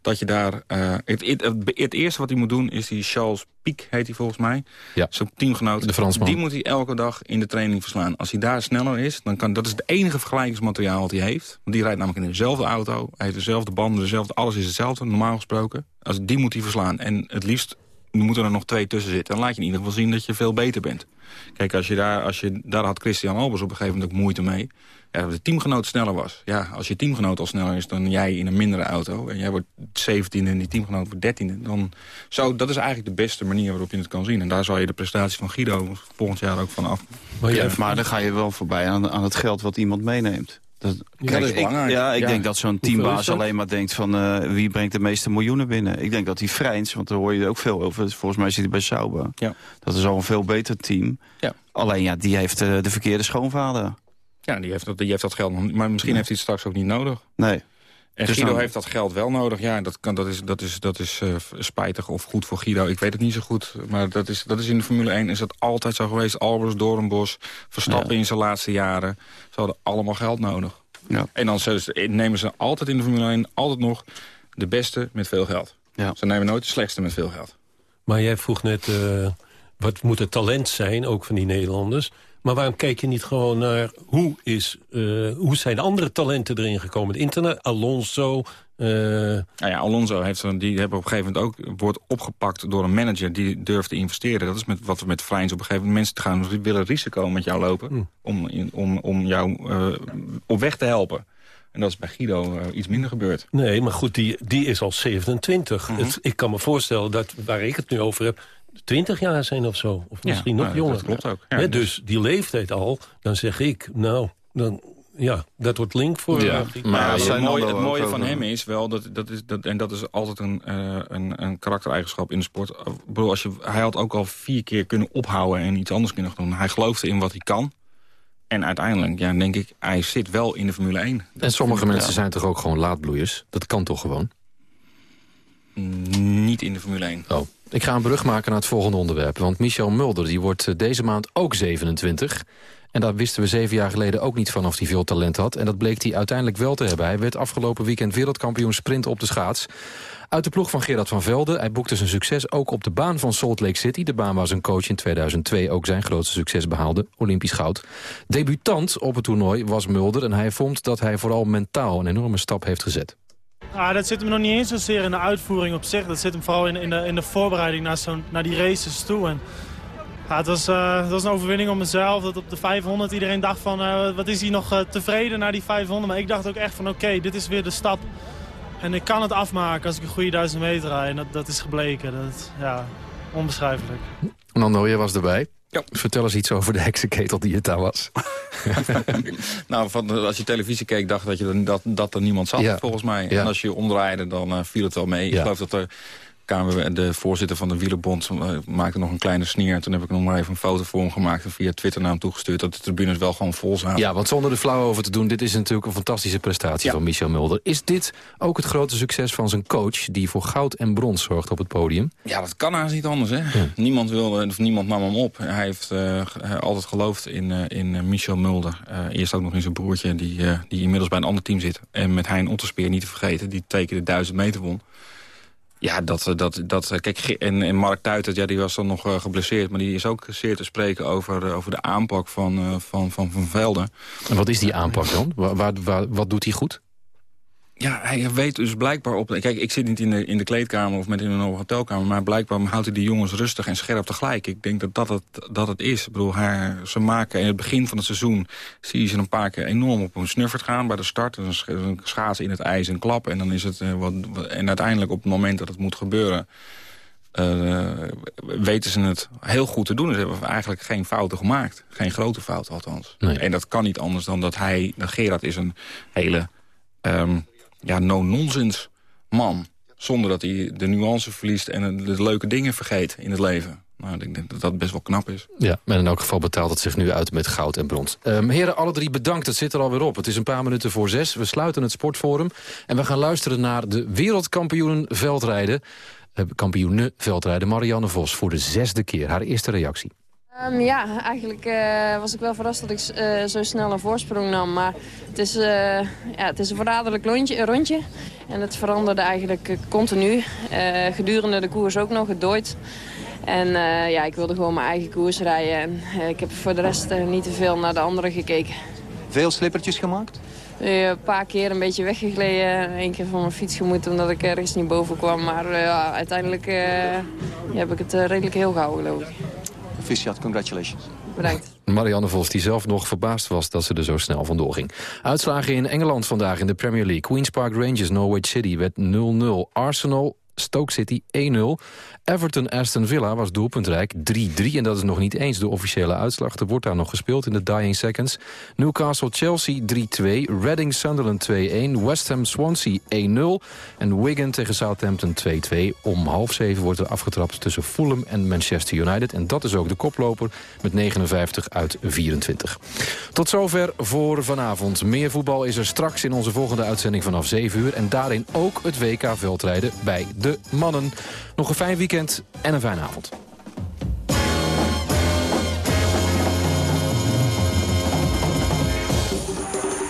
Dat je daar, het, het, het, het, eerste wat hij moet doen is die Charles Piek, heet hij volgens mij. Ja. Zijn teamgenoot. De Fransman. Die moet hij elke dag in de training verslaan. Als hij daar sneller is, dan kan, dat is het enige vergelijkingsmateriaal dat hij heeft. Want die rijdt namelijk in dezelfde auto. Hij heeft dezelfde banden, dezelfde, alles is hetzelfde, normaal gesproken. Als, die moet hij verslaan. En het liefst moeten er nog twee tussen zitten. Dan laat je in ieder geval zien dat je veel beter bent. Kijk, als je daar, als je, daar had Christian Albers op een gegeven moment ook moeite mee. Ja, dat de teamgenoot sneller was. Ja, als je teamgenoot al sneller is dan jij in een mindere auto... en jij wordt 17 en die teamgenoot wordt 13 dan zou, dat is eigenlijk de beste manier waarop je het kan zien. En daar zal je de prestatie van Guido volgend jaar ook van af. Maar, ja, maar dan ga je wel voorbij aan, aan het geld wat iemand meeneemt. Dat, ja, kijk, dat ik, ja, ik ja. denk dat zo'n teambaas alleen maar denkt van uh, wie brengt de meeste miljoenen binnen. Ik denk dat die Freins, want daar hoor je ook veel over. Volgens mij zit hij bij Sauber. Ja. Dat is al een veel beter team. Ja. Alleen ja, die heeft uh, de verkeerde schoonvader. Ja, die heeft, dat, die heeft dat geld nog Maar misschien heeft hij het straks ook niet nodig. Nee. En Dus Guido dan- heeft dat geld wel nodig. Ja, dat, kan, dat is, dat is, dat is eh, spijtig of goed voor Guido. Ik weet het niet zo goed. Maar dat is, dat is in de Formule 1 is dat altijd zo geweest. Albers, Doornbos, Verstappen in zijn laatste jaren. Ze hadden allemaal geld nodig. Ja. En dan ze- nemen ze altijd in de Formule 1 altijd nog de beste met veel geld. Ja. Ze nemen nooit de slechtste met veel geld. Maar jij vroeg net, eh, wat moet het talent zijn, ook van die Nederlanders. Maar waarom kijk je niet gewoon naar hoe, is, eh, hoe zijn de andere talenten erin gekomen? Het internet, Alonso... eh, Nou ja, Alonso heeft die hebben op een gegeven moment ook wordt opgepakt door een manager die durft te investeren. Dat is met wat we met Vrijns op een gegeven moment mensen te gaan willen risico met jou lopen om, in, om, om jou eh, op weg te helpen. En dat is bij Guido iets minder gebeurd. Nee, maar goed, die, die is al 27. Mhm. het, ik kan me voorstellen dat waar ik het nu over heb... 20 jaar zijn of zo. Of Ja, misschien nog nou, jonger. dat klopt ook. Ja, dus- dus die leeftijd al, dan zeg ik, nou, dan, ja, dat wordt link voor... Ja, eh, maar Ja, het mooie, het mooie van hem is wel, dat, dat is, dat, en dat is altijd een, eh, een, een karaktereigenschap in de sport. Ik bedoel, als je, hij had ook al vier keer kunnen ophouden en iets anders kunnen doen. Hij geloofde in wat hij kan. En uiteindelijk, ja, denk ik, hij zit wel in de Formule 1. En sommige Ja. mensen zijn toch ook gewoon laadbloeiers? Dat kan toch gewoon? Niet in de Formule 1. Oh. Ik ga een brug maken naar het volgende onderwerp. Want Michel Mulder die wordt eh, deze maand ook 27. En daar wisten we zeven jaar geleden ook niet van of hij veel talent had. En dat bleek hij uiteindelijk wel te hebben. Hij werd afgelopen weekend wereldkampioen sprint op de schaats. Uit de ploeg van Gerard van Velde. Hij boekte zijn succes ook op de baan van Salt Lake City. De baan waar zijn coach in 2002 ook zijn grootste succes behaalde. Olympisch goud. Debutant op het toernooi was Mulder. En hij vond dat hij vooral mentaal een enorme stap heeft gezet. Ah, dat zit hem nog niet eens zozeer in de uitvoering op zich. Dat zit hem vooral in, in, de, in de voorbereiding naar, zo'n naar die races toe. En, het, was, eh, het was een overwinning op mezelf. Dat op de 500 iedereen dacht van, eh, wat is hij nog eh, tevreden naar die 500. Maar ik dacht ook echt van, oké, dit is weer de stap. En ik kan het afmaken als ik een goede 1000 meter rijd. En dat, dat is gebleken. Dat, ja, onbeschrijfelijk. Nando, jij was erbij. Vertel eens iets over de heksenketel die het daar was. nou, van, als je televisie keek, dacht dat, je, dat, dat er niemand zat, Ja. volgens mij. Ja. En als je omdraaide, dan eh, viel het wel mee. Ik geloof dat er... De voorzitter van de wielerbond eh, maakte nog een kleine sneer. Toen heb ik nog maar even een foto voor hem gemaakt... en via Twitter naar hem toegestuurd... dat de tribunes wel gewoon vol zaten. Ja, want zonder er flauw over te doen... dit is natuurlijk een fantastische prestatie van Michel Mulder. Is dit ook het grote succes van zijn coach... die voor goud en brons zorgt op het podium? Ja, dat kan haast niet anders, hè? Niemand, wilde, of niemand nam hem op. Hij heeft eh, altijd geloofd in, eh, in eh, Michel Mulder. Eh, eerst ook nog in zijn broertje, die, eh, die inmiddels bij een ander team zit. En met Hein Otterspeer, niet te vergeten, die tekende duizend meter won. Ja, dat, eh, dat, dat, eh, kijk, en, en Mark Tuitert, ja, die was dan nog eh, geblesseerd... maar die is ook zeer te spreken over, over de aanpak van Van, van, van Velden. En wat is die aanpak dan? Waar, waar- wat doet hij goed? Ja, hij weet dus blijkbaar op... Kijk, ik zit niet in de, in de kleedkamer of met in een hotelkamer... maar blijkbaar houdt hij die jongens rustig en scherp tegelijk. Ik denk dat dat het, dat het is. Ik bedoel, hij, ze maken in het begin van het seizoen... zie je ze een paar keer enorm op hun snuffert gaan bij de start. Dan sch- dan schaatsen in het ijs en klap. En, dan is het, eh, wat, wat- en uiteindelijk op het moment dat het moet gebeuren... eh, weten ze het heel goed te doen. Ze hebben eigenlijk geen fouten gemaakt. Geen grote fouten althans. En dat kan niet anders dan dat hij... Dat Gerard is een hele ehm, ja, no-nonsense man. Zonder dat hij de nuance verliest en de leuke dingen vergeet in het leven. Nou, ik denk dat dat best wel knap is. Ja, maar in elk geval betaalt het zich nu uit met goud en brons. Ehm, heren, alle drie bedankt. Het zit er alweer op. Het is een paar minuten voor zes. We sluiten het sportforum. En we gaan luisteren naar de wereldkampioenen veldrijden. Eh, kampioene veldrijden Marianne Vos voor de zesde keer. Haar eerste reactie. Ehm, ja, eigenlijk eh, was ik wel verrast dat ik eh, zo snel een voorsprong nam. Maar het is, eh, ja, het is een verraderlijk lontje, een rondje. En het veranderde eigenlijk continu. Gedurende de koers ook nog, het dooit. En ja, ik wilde gewoon mijn eigen koers rijden. En ik heb voor de rest niet te veel naar de anderen gekeken. Veel slippertjes gemaakt? Een paar keer een beetje weggegleden. Eén keer van mijn fiets gemoet omdat ik ergens niet boven kwam. Maar uiteindelijk heb ik het redelijk heel gehouden, geloof ik. Congratulations. Bedankt. Marianne Vos, die zelf nog verbaasd was dat ze er zo snel vandoor ging. Uitslagen in Engeland vandaag in de Premier League. Queen's Park Rangers, Norwich City werd 0-0. Arsenal Stoke City 1-0. Everton Aston Villa was doelpuntrijk 3-3. En dat is nog niet eens de officiële uitslag. Er wordt daar nog gespeeld in de dying seconds. Newcastle Chelsea 3-2. Reading Sunderland 2-1. West Ham Swansea 1-0. En Wigan tegen Southampton 2-2. Om half zeven wordt er afgetrapt tussen Fulham en Manchester United. En dat is ook de koploper met 59 uit 24. Tot zover voor vanavond. Meer voetbal is er straks in onze volgende uitzending vanaf 7 uur. En daarin ook het WK veldrijden bij de mannen. Nog een fijn weekend en een fijne avond.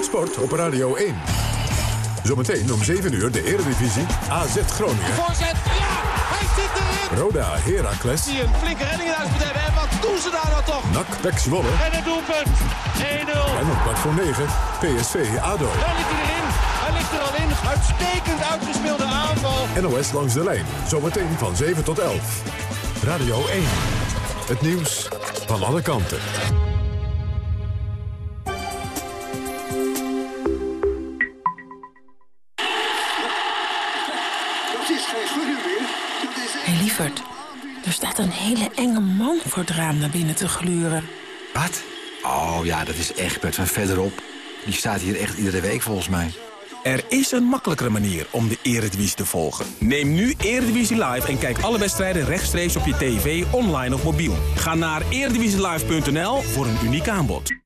Sport op Radio 1. Zometeen om 7 uur de Eredivisie AZ Groningen. Voorzet, ja! Hij zit erin! Roda Heracles. Die een flinke redding in huis moet hebben. En wat doen ze daar nou toch? NAC Pek Zwolle. En het doelpunt. 1-0. En om kwart voor 9 PSV ADO. Daar ligt hij erin. Ligt er al in. Uitstekend uitgespeelde aanval. NOS langs de lijn. Zometeen van 7 tot 11. Radio 1. Het nieuws van alle kanten. Hé hey, lieverd, er staat een hele enge man voor het raam naar binnen te gluren. Wat? Oh ja, dat is Egbert van verderop. Die staat hier echt iedere week volgens mij. Er is een makkelijkere manier om de Eredivisie te volgen. Neem nu Eredivisie Live en kijk alle wedstrijden rechtstreeks op je tv, online of mobiel. Ga naar eredivisielive.nl voor een uniek aanbod.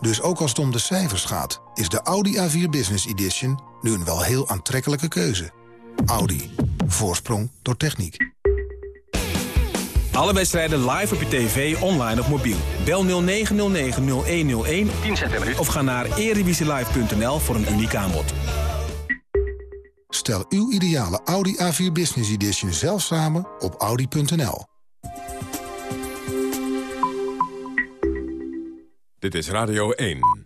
Dus ook als het om de cijfers gaat, is de Audi A4 Business Edition nu een wel heel aantrekkelijke keuze. Audi. Voorsprong door techniek. Alle wedstrijden live op je tv, online of mobiel. Bel 0909-0101 10 cent per minuut. Of ga naar erevisielive.nl voor een uniek aanbod. Stel uw ideale Audi A4 Business Edition zelf samen op audi.nl. Dit is Radio 1.